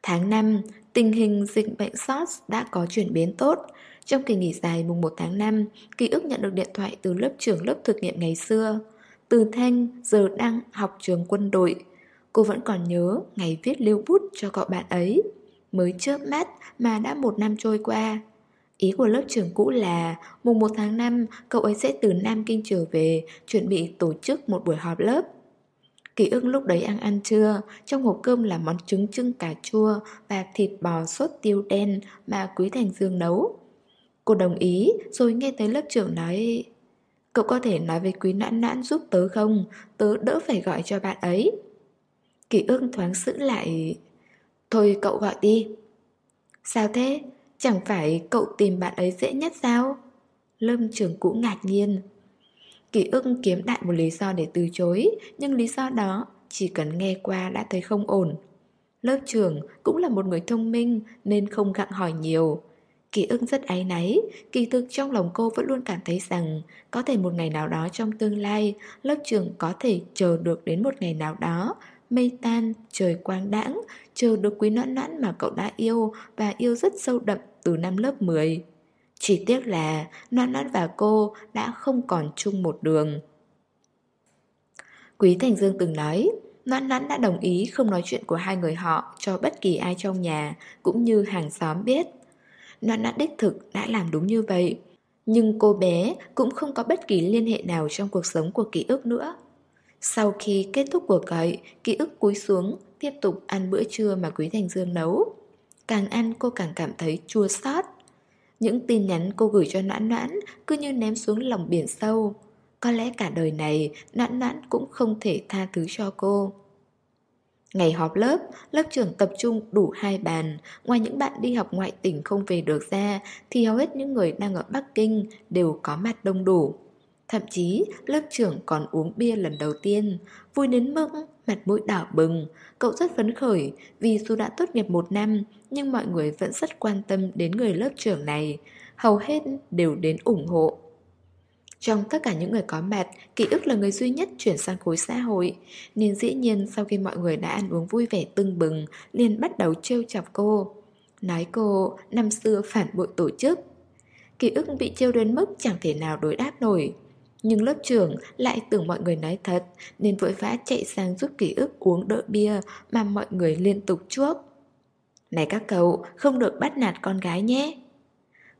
Tháng 5, tình hình dịch bệnh SARS đã có chuyển biến tốt. Trong kỳ nghỉ dài mùng 1 tháng 5, ký ức nhận được điện thoại từ lớp trưởng lớp thực nghiệm ngày xưa. Từ Thanh giờ đang học trường quân đội Cô vẫn còn nhớ ngày viết lưu bút cho cậu bạn ấy Mới chớp mắt mà đã một năm trôi qua Ý của lớp trưởng cũ là mùng 1 tháng 5 cậu ấy sẽ từ Nam Kinh trở về chuẩn bị tổ chức một buổi họp lớp. Ký ức lúc đấy ăn ăn trưa, trong hộp cơm là món trứng trưng cà chua và thịt bò sốt tiêu đen mà Quý Thành Dương nấu. Cô đồng ý rồi nghe thấy lớp trưởng nói Cậu có thể nói với Quý nãn nãn giúp tớ không? Tớ đỡ phải gọi cho bạn ấy. Kỷ ước thoáng giữ lại Thôi cậu gọi đi Sao thế? Chẳng phải cậu tìm bạn ấy dễ nhất sao? Lâm trường cũ ngạc nhiên kỷ ức kiếm đại một lý do để từ chối, Nhưng lý do đó chỉ cần nghe qua đã thấy không ổn Lớp trưởng cũng là một người thông minh nên không gặng hỏi nhiều Ký ức rất áy náy, kỳ thực trong lòng cô vẫn luôn cảm thấy rằng có thể một ngày nào đó trong tương lai, lớp trường có thể chờ được đến một ngày nào đó Mây tan, trời quang đãng, chờ được quý noãn noãn mà cậu đã yêu và yêu rất sâu đậm từ năm lớp 10. Chỉ tiếc là noãn noãn và cô đã không còn chung một đường. Quý Thành Dương từng nói, Noãn noãn đã đồng ý không nói chuyện của hai người họ cho bất kỳ ai trong nhà, cũng như hàng xóm biết. Noan đã đích thực đã làm đúng như vậy. Nhưng cô bé cũng không có bất kỳ liên hệ nào trong cuộc sống của ký ức nữa. Sau khi kết thúc cuộc gọi, ký ức cúi xuống, tiếp tục ăn bữa trưa mà Quý Thành Dương nấu. Càng ăn cô càng cảm thấy chua xót. Những tin nhắn cô gửi cho noãn noãn cứ như ném xuống lòng biển sâu. Có lẽ cả đời này noãn noãn cũng không thể tha thứ cho cô. Ngày họp lớp, lớp trưởng tập trung đủ hai bàn. Ngoài những bạn đi học ngoại tỉnh không về được ra, thì hầu hết những người đang ở Bắc Kinh đều có mặt đông đủ. Thậm chí lớp trưởng còn uống bia lần đầu tiên Vui đến mức mặt mũi đỏ bừng Cậu rất phấn khởi Vì dù đã tốt nghiệp một năm Nhưng mọi người vẫn rất quan tâm đến người lớp trưởng này Hầu hết đều đến ủng hộ trong tất cả những người có mặt, ký ức là người duy nhất chuyển sang khối xã hội. Nên dĩ nhiên sau khi mọi người đã ăn uống vui vẻ tưng bừng liền bắt đầu trêu chọc cô. Nói cô năm xưa phản bội tổ chức. Ký ức bị trêu đến mức chẳng thể nào đối đáp nổi. Nhưng lớp trưởng lại tưởng mọi người nói thật Nên vội vã chạy sang giúp ký ức uống đỡ bia Mà mọi người liên tục chuốc. Này các cậu, không được bắt nạt con gái nhé.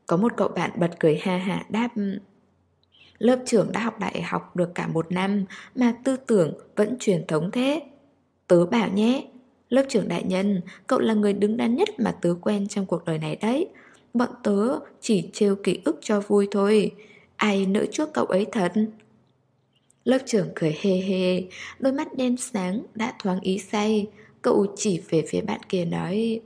Có một cậu bạn bật cười ha ha đáp Lớp trưởng đã học đại học được cả một năm Mà tư tưởng vẫn truyền thống thế. Tớ bảo nhé Lớp trưởng đại nhân, cậu là người đứng đắn nhất mà tớ quen trong cuộc đời này đấy. Bọn tớ chỉ trêu ký ức cho vui thôi. Ai nỡ trước cậu ấy thật? Lớp trưởng cười hề hề, đôi mắt đen sáng đã thoáng ý say. Cậu chỉ về phía bạn kia nói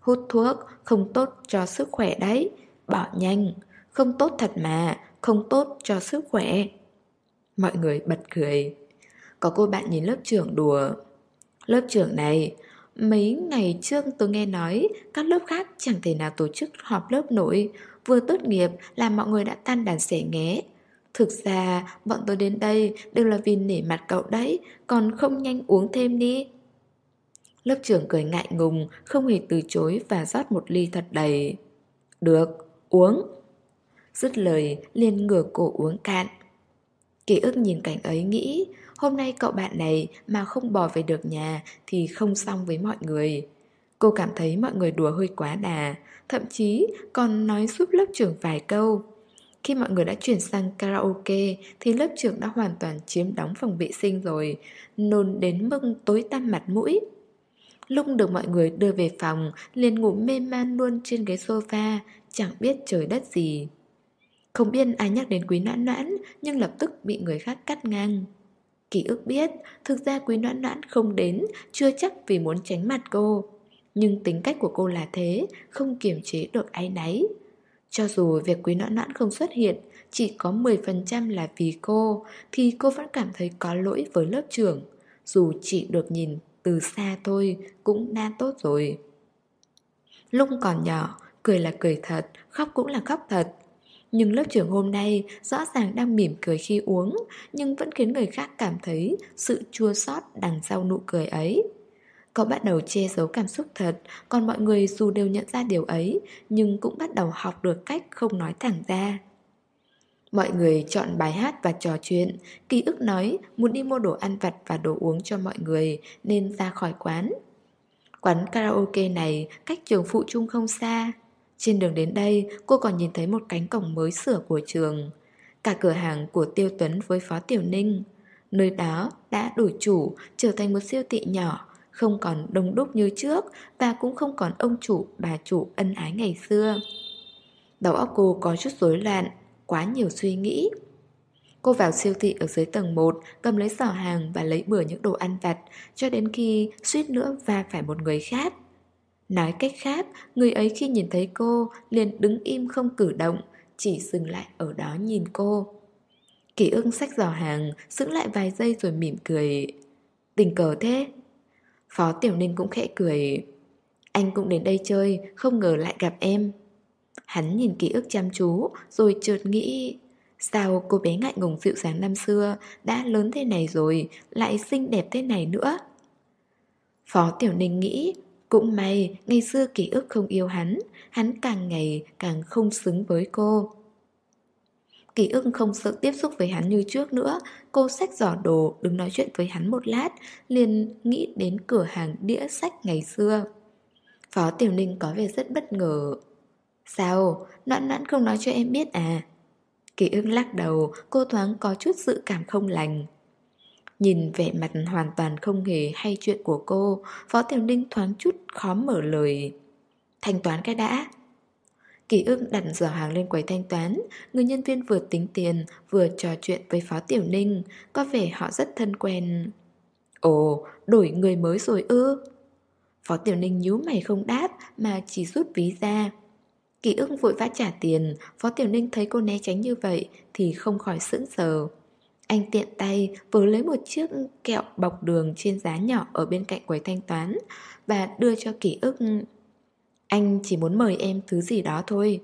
Hút thuốc không tốt cho sức khỏe đấy, bỏ nhanh, không tốt thật mà, không tốt cho sức khỏe. Mọi người bật cười. Có cô bạn nhìn lớp trưởng đùa. Lớp trưởng này, mấy ngày trước tôi nghe nói các lớp khác chẳng thể nào tổ chức họp lớp nổi, vừa tốt nghiệp là mọi người đã tan đàn xẻ nghé. Thực ra, bọn tôi đến đây đều là vì nể mặt cậu đấy, còn không nhanh uống thêm đi. Lớp trưởng cười ngại ngùng, không hề từ chối và rót một ly thật đầy. Được, uống. Dứt lời, liền ngửa cổ uống cạn. Ký ức nhìn cảnh ấy nghĩ, hôm nay cậu bạn này mà không bỏ về được nhà thì không xong với mọi người. Cô cảm thấy mọi người đùa hơi quá đà, thậm chí còn nói giúp lớp trưởng vài câu. Khi mọi người đã chuyển sang karaoke thì lớp trưởng đã hoàn toàn chiếm đóng phòng vệ sinh rồi, nôn đến mức tối tăm mặt mũi. Lúc được mọi người đưa về phòng, liền ngủ mê man luôn trên ghế sofa, chẳng biết trời đất gì. Không biết ai nhắc đến quý noãn noãn, nhưng lập tức bị người khác cắt ngang. Ký ức biết, thực ra quý noãn noãn không đến, chưa chắc vì muốn tránh mặt cô. Nhưng tính cách của cô là thế, không kiềm chế được áy náy. Cho dù việc quý noãn noãn không xuất hiện, chỉ có 10% là vì cô, thì cô vẫn cảm thấy có lỗi với lớp trưởng. Dù chỉ được nhìn từ xa thôi cũng đã tốt rồi. Lúc còn nhỏ, cười là cười thật, khóc cũng là khóc thật. Nhưng lớp trưởng hôm nay rõ ràng đang mỉm cười khi uống, nhưng vẫn khiến người khác cảm thấy sự chua xót đằng sau nụ cười ấy. Cậu bắt đầu che giấu cảm xúc thật, còn mọi người dù đều nhận ra điều ấy, nhưng cũng bắt đầu học được cách không nói thẳng ra. Mọi người chọn bài hát và trò chuyện, ký ức nói muốn đi mua đồ ăn vặt và đồ uống cho mọi người nên ra khỏi quán. Quán karaoke này cách trường phụ trung không xa. Trên đường đến đây, cô còn nhìn thấy một cánh cổng mới sửa của trường. Cả cửa hàng của Tiêu Tuấn với Phó Tiểu Ninh. Nơi đó đã đổi chủ, trở thành một siêu thị nhỏ, không còn đông đúc như trước và cũng không còn ông chủ, bà chủ ân ái ngày xưa. Đầu óc cô có chút rối loạn, quá nhiều suy nghĩ. Cô vào siêu thị ở dưới tầng 1, cầm lấy giỏ hàng và lấy bừa những đồ ăn vặt, cho đến khi suýt nữa va phải một người khác. Nói cách khác, người ấy khi nhìn thấy cô liền đứng im không cử động, chỉ dừng lại ở đó nhìn cô. Ký ưng sách giỏ hàng, sững lại vài giây rồi mỉm cười. Tình cờ thế. Phó Tiểu Ninh cũng khẽ cười. Anh cũng đến đây chơi, không ngờ lại gặp em. Hắn nhìn ký ức chăm chú, rồi chợt nghĩ... Sao cô bé ngại ngùng dịu dàng năm xưa đã lớn thế này rồi, lại xinh đẹp thế này nữa? Phó Tiểu Ninh nghĩ, cũng may ngày xưa ký ức không yêu hắn, hắn càng ngày càng không xứng với cô. Ký ức không sợ tiếp xúc với hắn như trước nữa, cô xách giỏ đồ đứng nói chuyện với hắn một lát, liền nghĩ đến cửa hàng đĩa sách ngày xưa. Phó Tiểu Ninh có vẻ rất bất ngờ. Sao? Noãn noãn không nói cho em biết à? Ký ức lắc đầu, cô thoáng có chút dự cảm không lành. Nhìn vẻ mặt hoàn toàn không hề hay chuyện của cô, Phó Tiểu Ninh thoáng chút khó mở lời. Thanh toán cái đã. kỳ ức đặt giỏ hàng lên quầy thanh toán, người nhân viên vừa tính tiền, vừa trò chuyện với Phó Tiểu Ninh, có vẻ họ rất thân quen. Ồ, đổi người mới rồi ư? Phó Tiểu Ninh nhíu mày không đáp mà chỉ rút ví ra. kỳ ức vội vã trả tiền, Phó Tiểu Ninh thấy cô né tránh như vậy thì không khỏi sững sờ. Anh tiện tay vừa lấy một chiếc kẹo bọc đường trên giá nhỏ ở bên cạnh quầy thanh toán và đưa cho ký ức. Anh chỉ muốn mời em thứ gì đó thôi.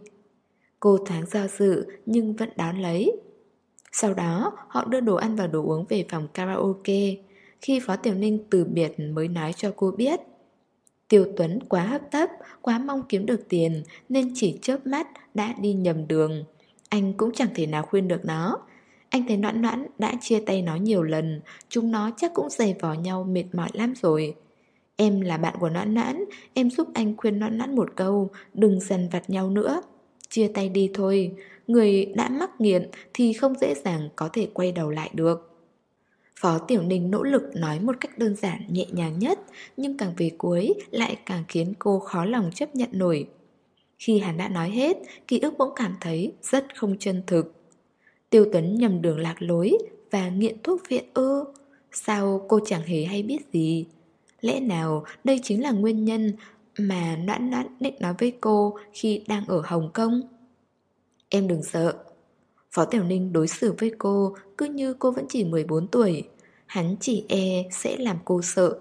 Cô thoáng do dự nhưng vẫn đón lấy. Sau đó họ đưa đồ ăn và đồ uống về phòng karaoke. Khi Phó Tiểu Ninh từ biệt mới nói cho cô biết. Tiêu Tuấn quá hấp tấp, quá mong kiếm được tiền nên chỉ chớp mắt đã đi nhầm đường. Anh cũng chẳng thể nào khuyên được nó. Anh thấy noãn noãn đã chia tay nó nhiều lần, chúng nó chắc cũng giày vò nhau mệt mỏi lắm rồi. Em là bạn của noãn noãn, em giúp anh khuyên noãn noãn một câu, đừng dần vặt nhau nữa. Chia tay đi thôi, người đã mắc nghiện thì không dễ dàng có thể quay đầu lại được. Phó Tiểu Ninh nỗ lực nói một cách đơn giản nhẹ nhàng nhất, nhưng càng về cuối lại càng khiến cô khó lòng chấp nhận nổi. Khi hắn đã nói hết, ký ức bỗng cảm thấy rất không chân thực. Tiêu Tuấn nhầm đường lạc lối và nghiện thuốc viện ư? Sao cô chẳng hề hay biết gì? Lẽ nào đây chính là nguyên nhân mà noãn noãn định nói với cô khi đang ở Hồng Kông? Em đừng sợ. Phó Tiểu Ninh đối xử với cô cứ như cô vẫn chỉ 14 tuổi. Hắn chỉ e sẽ làm cô sợ.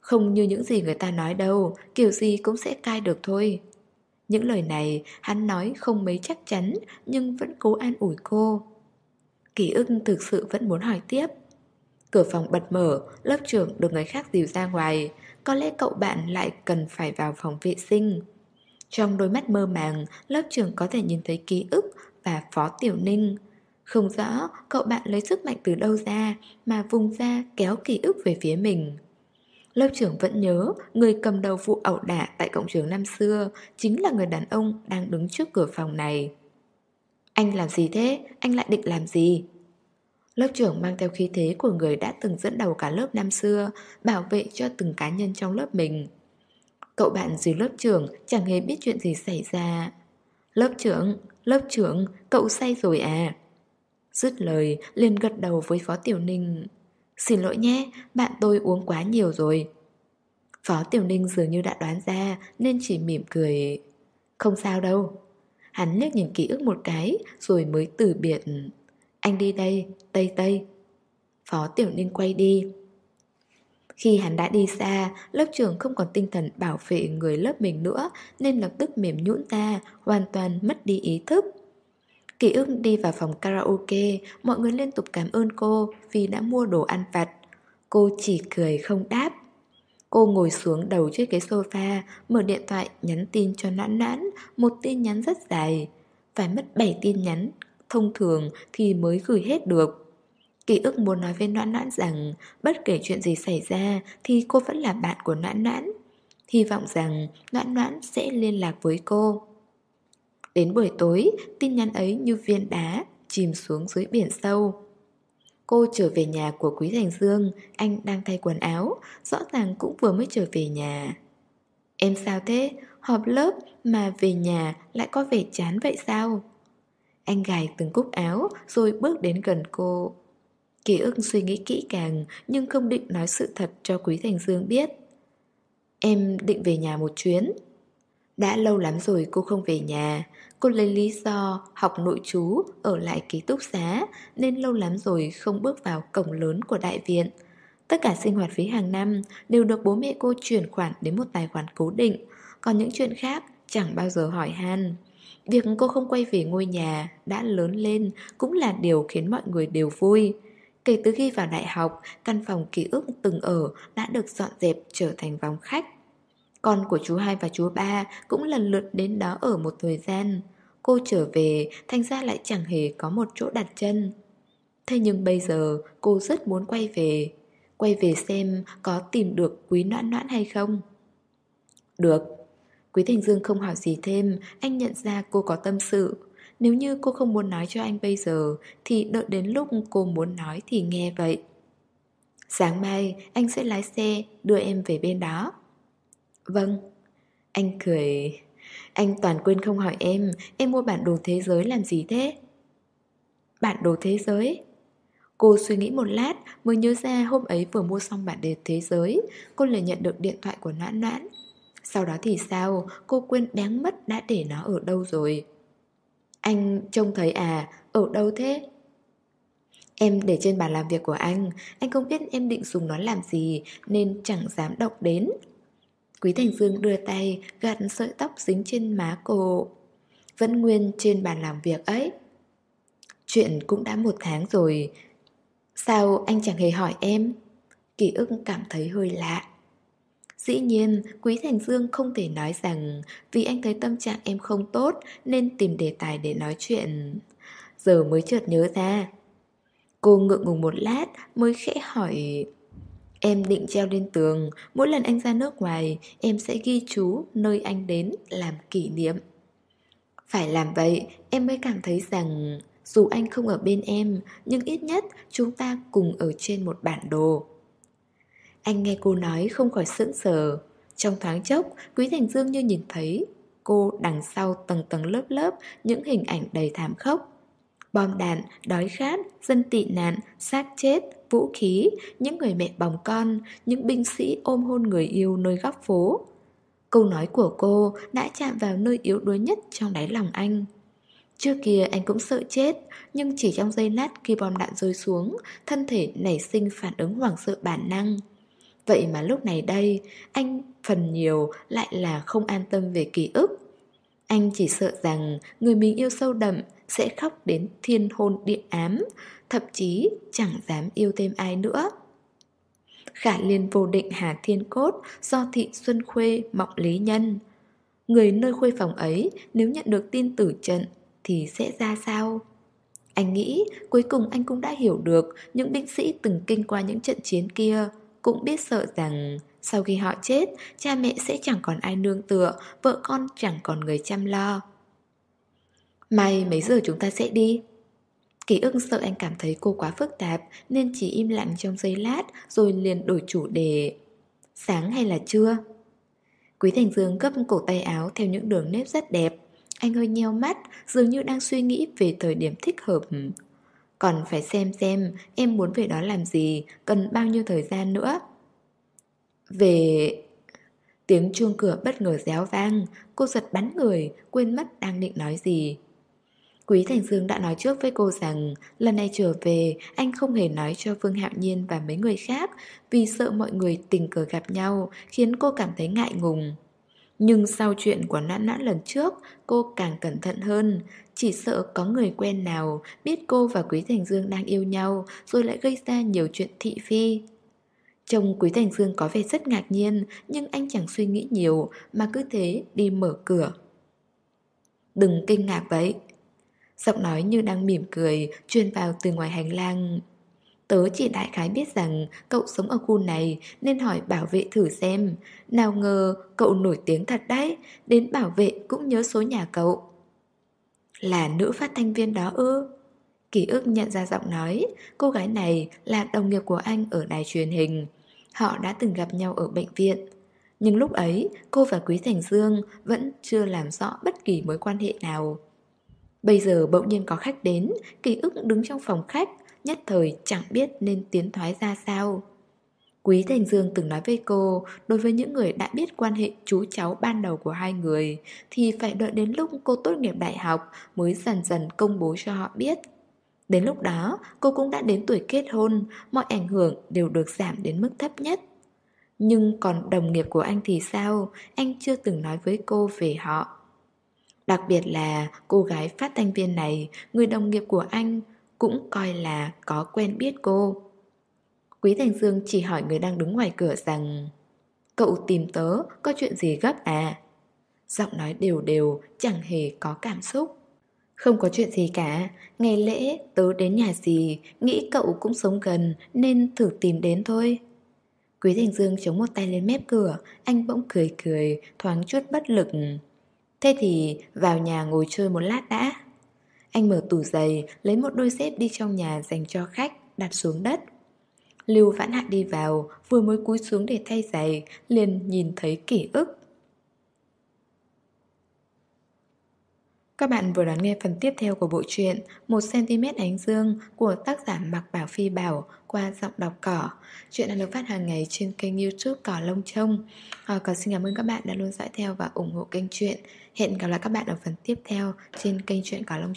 Không như những gì người ta nói đâu, kiểu gì cũng sẽ cai được thôi. Những lời này hắn nói không mấy chắc chắn nhưng vẫn cố an ủi cô. Ký ức thực sự vẫn muốn hỏi tiếp. Cửa phòng bật mở, lớp trưởng được người khác dìu ra ngoài. Có lẽ cậu bạn lại cần phải vào phòng vệ sinh. Trong đôi mắt mơ màng, lớp trưởng có thể nhìn thấy ký ức và Phó Tiểu Ninh. Không rõ cậu bạn lấy sức mạnh từ đâu ra mà vùng ra kéo ký ức về phía mình. Lớp trưởng vẫn nhớ người cầm đầu vụ ẩu đả tại cổng trường năm xưa chính là người đàn ông đang đứng trước cửa phòng này. Anh làm gì thế? Anh lại định làm gì? Lớp trưởng mang theo khí thế của người đã từng dẫn đầu cả lớp năm xưa, bảo vệ cho từng cá nhân trong lớp mình. Cậu bạn dưới lớp trưởng chẳng hề biết chuyện gì xảy ra. Lớp trưởng, lớp trưởng, cậu say rồi à? Dứt lời, liền gật đầu với Phó Tiểu Ninh. Xin lỗi nhé, bạn tôi uống quá nhiều rồi. Phó Tiểu Ninh dường như đã đoán ra nên chỉ mỉm cười. Không sao đâu. Hắn liếc nhìn ký ức một cái rồi mới từ biệt. Anh đi đây, Tây Tây. Phó Tiểu Ninh quay đi. Khi hắn đã đi xa, lớp trưởng không còn tinh thần bảo vệ người lớp mình nữa nên lập tức mềm nhũn ra, hoàn toàn mất đi ý thức. Ký ức đi vào phòng karaoke, mọi người liên tục cảm ơn cô vì đã mua đồ ăn vặt. Cô chỉ cười không đáp. Cô ngồi xuống đầu chiếc ghế sofa, mở điện thoại nhắn tin cho nãn nãn, một tin nhắn rất dài. Phải mất 7 tin nhắn, thông thường thì mới gửi hết được. Ký ức muốn nói với Noãn Noãn rằng bất kể chuyện gì xảy ra thì cô vẫn là bạn của Noãn Noãn. Hy vọng rằng Noãn Noãn sẽ liên lạc với cô. Đến buổi tối, tin nhắn ấy như viên đá chìm xuống dưới biển sâu. Cô trở về nhà của Quý Thành Dương, anh đang thay quần áo, rõ ràng cũng vừa mới trở về nhà. Em sao thế? Họp lớp mà về nhà lại có vẻ chán vậy sao? Anh gài từng cúc áo rồi bước đến gần cô. Ký ức suy nghĩ kỹ càng nhưng không định nói sự thật cho Quý Thành Dương biết. Em định về nhà một chuyến. Đã lâu lắm rồi cô không về nhà. Cô lấy lý do học nội chú Ở lại ký túc xá, Nên lâu lắm rồi không bước vào cổng lớn của đại viện. Tất cả sinh hoạt phí hàng năm Đều được bố mẹ cô chuyển khoản đến một tài khoản cố định. Còn những chuyện khác chẳng bao giờ hỏi han. Việc cô không quay về ngôi nhà Đã lớn lên Cũng là điều khiến mọi người đều vui. Kể từ khi vào đại học, Căn phòng ký ức từng ở Đã được dọn dẹp trở thành vòng khách con của chú hai và chú ba cũng lần lượt đến đó ở một thời gian. Cô trở về, thành ra lại chẳng hề có một chỗ đặt chân. Thế nhưng bây giờ cô rất muốn quay về. Quay về xem có tìm được quý noãn noãn hay không. Được. Quý Thành Dương không hỏi gì thêm, anh nhận ra cô có tâm sự. Nếu như cô không muốn nói cho anh bây giờ, thì đợi đến lúc cô muốn nói thì nghe vậy. Sáng mai, anh sẽ lái xe đưa em về bên đó. Vâng. Anh cười. Anh toàn quên không hỏi em. Em mua bản đồ thế giới làm gì thế? Bản đồ thế giới? Cô suy nghĩ một lát mới nhớ ra hôm ấy vừa mua xong bản đồ thế giới. Cô liền nhận được điện thoại của noãn noãn. Sau đó thì sao? Cô quên đáng mất đã để nó ở đâu rồi? Anh trông thấy à Ở đâu thế? Em để trên bàn làm việc của anh. Anh không biết em định dùng nó làm gì Nên chẳng dám động đến. Quý Thành Dương đưa tay gạt sợi tóc dính trên má cô Vẫn nguyên trên bàn làm việc ấy Chuyện cũng đã một tháng rồi Sao anh chẳng hề hỏi em? Ký ức cảm thấy hơi lạ Dĩ nhiên, Quý Thành Dương không thể nói rằng vì anh thấy tâm trạng em không tốt nên tìm đề tài để nói chuyện. Giờ mới chợt nhớ ra. Cô ngượng ngùng một lát mới khẽ hỏi Em định treo lên tường, mỗi lần anh ra nước ngoài, em sẽ ghi chú nơi anh đến làm kỷ niệm. Phải làm vậy, em mới cảm thấy rằng dù anh không ở bên em, nhưng ít nhất chúng ta cùng ở trên một bản đồ. Anh nghe cô nói không khỏi sững sờ. Trong thoáng chốc, Quý Thành Dương như nhìn thấy cô đằng sau tầng tầng lớp lớp những hình ảnh đầy thảm khốc. Bom đạn, đói khát, dân tị nạn, xác chết, vũ khí, những người mẹ bỏng con, những binh sĩ ôm hôn người yêu nơi góc phố. Câu nói của cô đã chạm vào nơi yếu đuối nhất trong đáy lòng anh. Trước kia anh cũng sợ chết, nhưng chỉ trong giây lát khi bom đạn rơi xuống, thân thể nảy sinh phản ứng hoảng sợ bản năng. Vậy mà lúc này đây, anh phần nhiều lại là không an tâm về ký ức. Anh chỉ sợ rằng người mình yêu sâu đậm sẽ khóc đến thiên hôn địa ám, thậm chí chẳng dám yêu thêm ai nữa. Khả liên vô định Hà Thiên Cốt do Thị Xuân Khuê mộng lý nhân. Người nơi khuê phòng ấy nếu nhận được tin tử trận thì sẽ ra sao? Anh nghĩ cuối cùng anh cũng đã hiểu được những binh sĩ từng kinh qua những trận chiến kia cũng biết sợ rằng sau khi họ chết, cha mẹ sẽ chẳng còn ai nương tựa, vợ con chẳng còn người chăm lo. May mấy giờ chúng ta sẽ đi? Ký ức sợ anh cảm thấy cô quá phức tạp nên chỉ im lặng trong giây lát rồi liền đổi chủ đề. Sáng hay là trưa? Quý Thành Dương gấp cổ tay áo theo những đường nếp rất đẹp. Anh hơi nheo mắt, dường như đang suy nghĩ về thời điểm thích hợp. Còn phải xem xem em muốn về đó làm gì, cần bao nhiêu thời gian nữa. Về... Tiếng chuông cửa bất ngờ réo vang, cô giật bắn người, quên mất đang định nói gì. Quý Thành Dương đã nói trước với cô rằng lần này trở về anh không hề nói cho Vương Hạo Nhiên và mấy người khác vì sợ mọi người tình cờ gặp nhau khiến cô cảm thấy ngại ngùng. Nhưng sau chuyện của nãn nãn lần trước, cô càng cẩn thận hơn, chỉ sợ có người quen nào biết cô và Quý Thành Dương đang yêu nhau rồi lại gây ra nhiều chuyện thị phi. Chồng Quý Thành Dương có vẻ rất ngạc nhiên nhưng anh chẳng suy nghĩ nhiều mà cứ thế đi mở cửa. Đừng kinh ngạc vậy. Giọng nói như đang mỉm cười truyền vào từ ngoài hành lang. Tớ chỉ đại khái biết rằng cậu sống ở khu này nên hỏi bảo vệ thử xem. Nào ngờ cậu nổi tiếng thật đấy, đến bảo vệ cũng nhớ số nhà cậu. Là nữ phát thanh viên đó ư? Ký ức nhận ra giọng nói, cô gái này là đồng nghiệp của anh ở đài truyền hình. Họ đã từng gặp nhau ở bệnh viện. Nhưng lúc ấy, cô và Quý Thành Dương vẫn chưa làm rõ bất kỳ mối quan hệ nào. Bây giờ bỗng nhiên có khách đến, ký ức đứng trong phòng khách, nhất thời chẳng biết nên tiến thoái ra sao. Quý Thành Dương từng nói với cô, đối với những người đã biết quan hệ chú cháu ban đầu của hai người, thì phải đợi đến lúc cô tốt nghiệp đại học mới dần dần công bố cho họ biết. Đến lúc đó, cô cũng đã đến tuổi kết hôn, mọi ảnh hưởng đều được giảm đến mức thấp nhất. Nhưng còn đồng nghiệp của anh thì sao? Anh chưa từng nói với cô về họ. Đặc biệt là cô gái phát thanh viên này, người đồng nghiệp của anh, cũng coi là có quen biết cô. Quý Thành Dương chỉ hỏi người đang đứng ngoài cửa rằng Cậu tìm tớ, có chuyện gì gấp à? Giọng nói đều đều, chẳng hề có cảm xúc. Không có chuyện gì cả, ngày lễ tớ đến nhà gì, nghĩ cậu cũng sống gần nên thử tìm đến thôi. Quý Thành Dương chống một tay lên mép cửa, anh bỗng cười cười, thoáng chút bất lực. Thế thì vào nhà ngồi chơi một lát đã. Anh mở tủ giày, lấy một đôi dép đi trong nhà dành cho khách, đặt xuống đất. Lưu vãn hạ đi vào, vừa mới cúi xuống để thay giày, liền nhìn thấy kỷ ức. Các bạn vừa đón nghe phần tiếp theo của bộ truyện 1cm ánh dương của tác giả Mạc Bảo Phi Bảo qua giọng đọc cỏ. Chuyện đã được phát hàng ngày trên kênh youtube Cỏ Lông Trông. À, còn xin cảm ơn các bạn đã luôn dõi theo và ủng hộ kênh truyện. Hẹn gặp lại các bạn ở phần tiếp theo trên kênh Chuyện Cả Long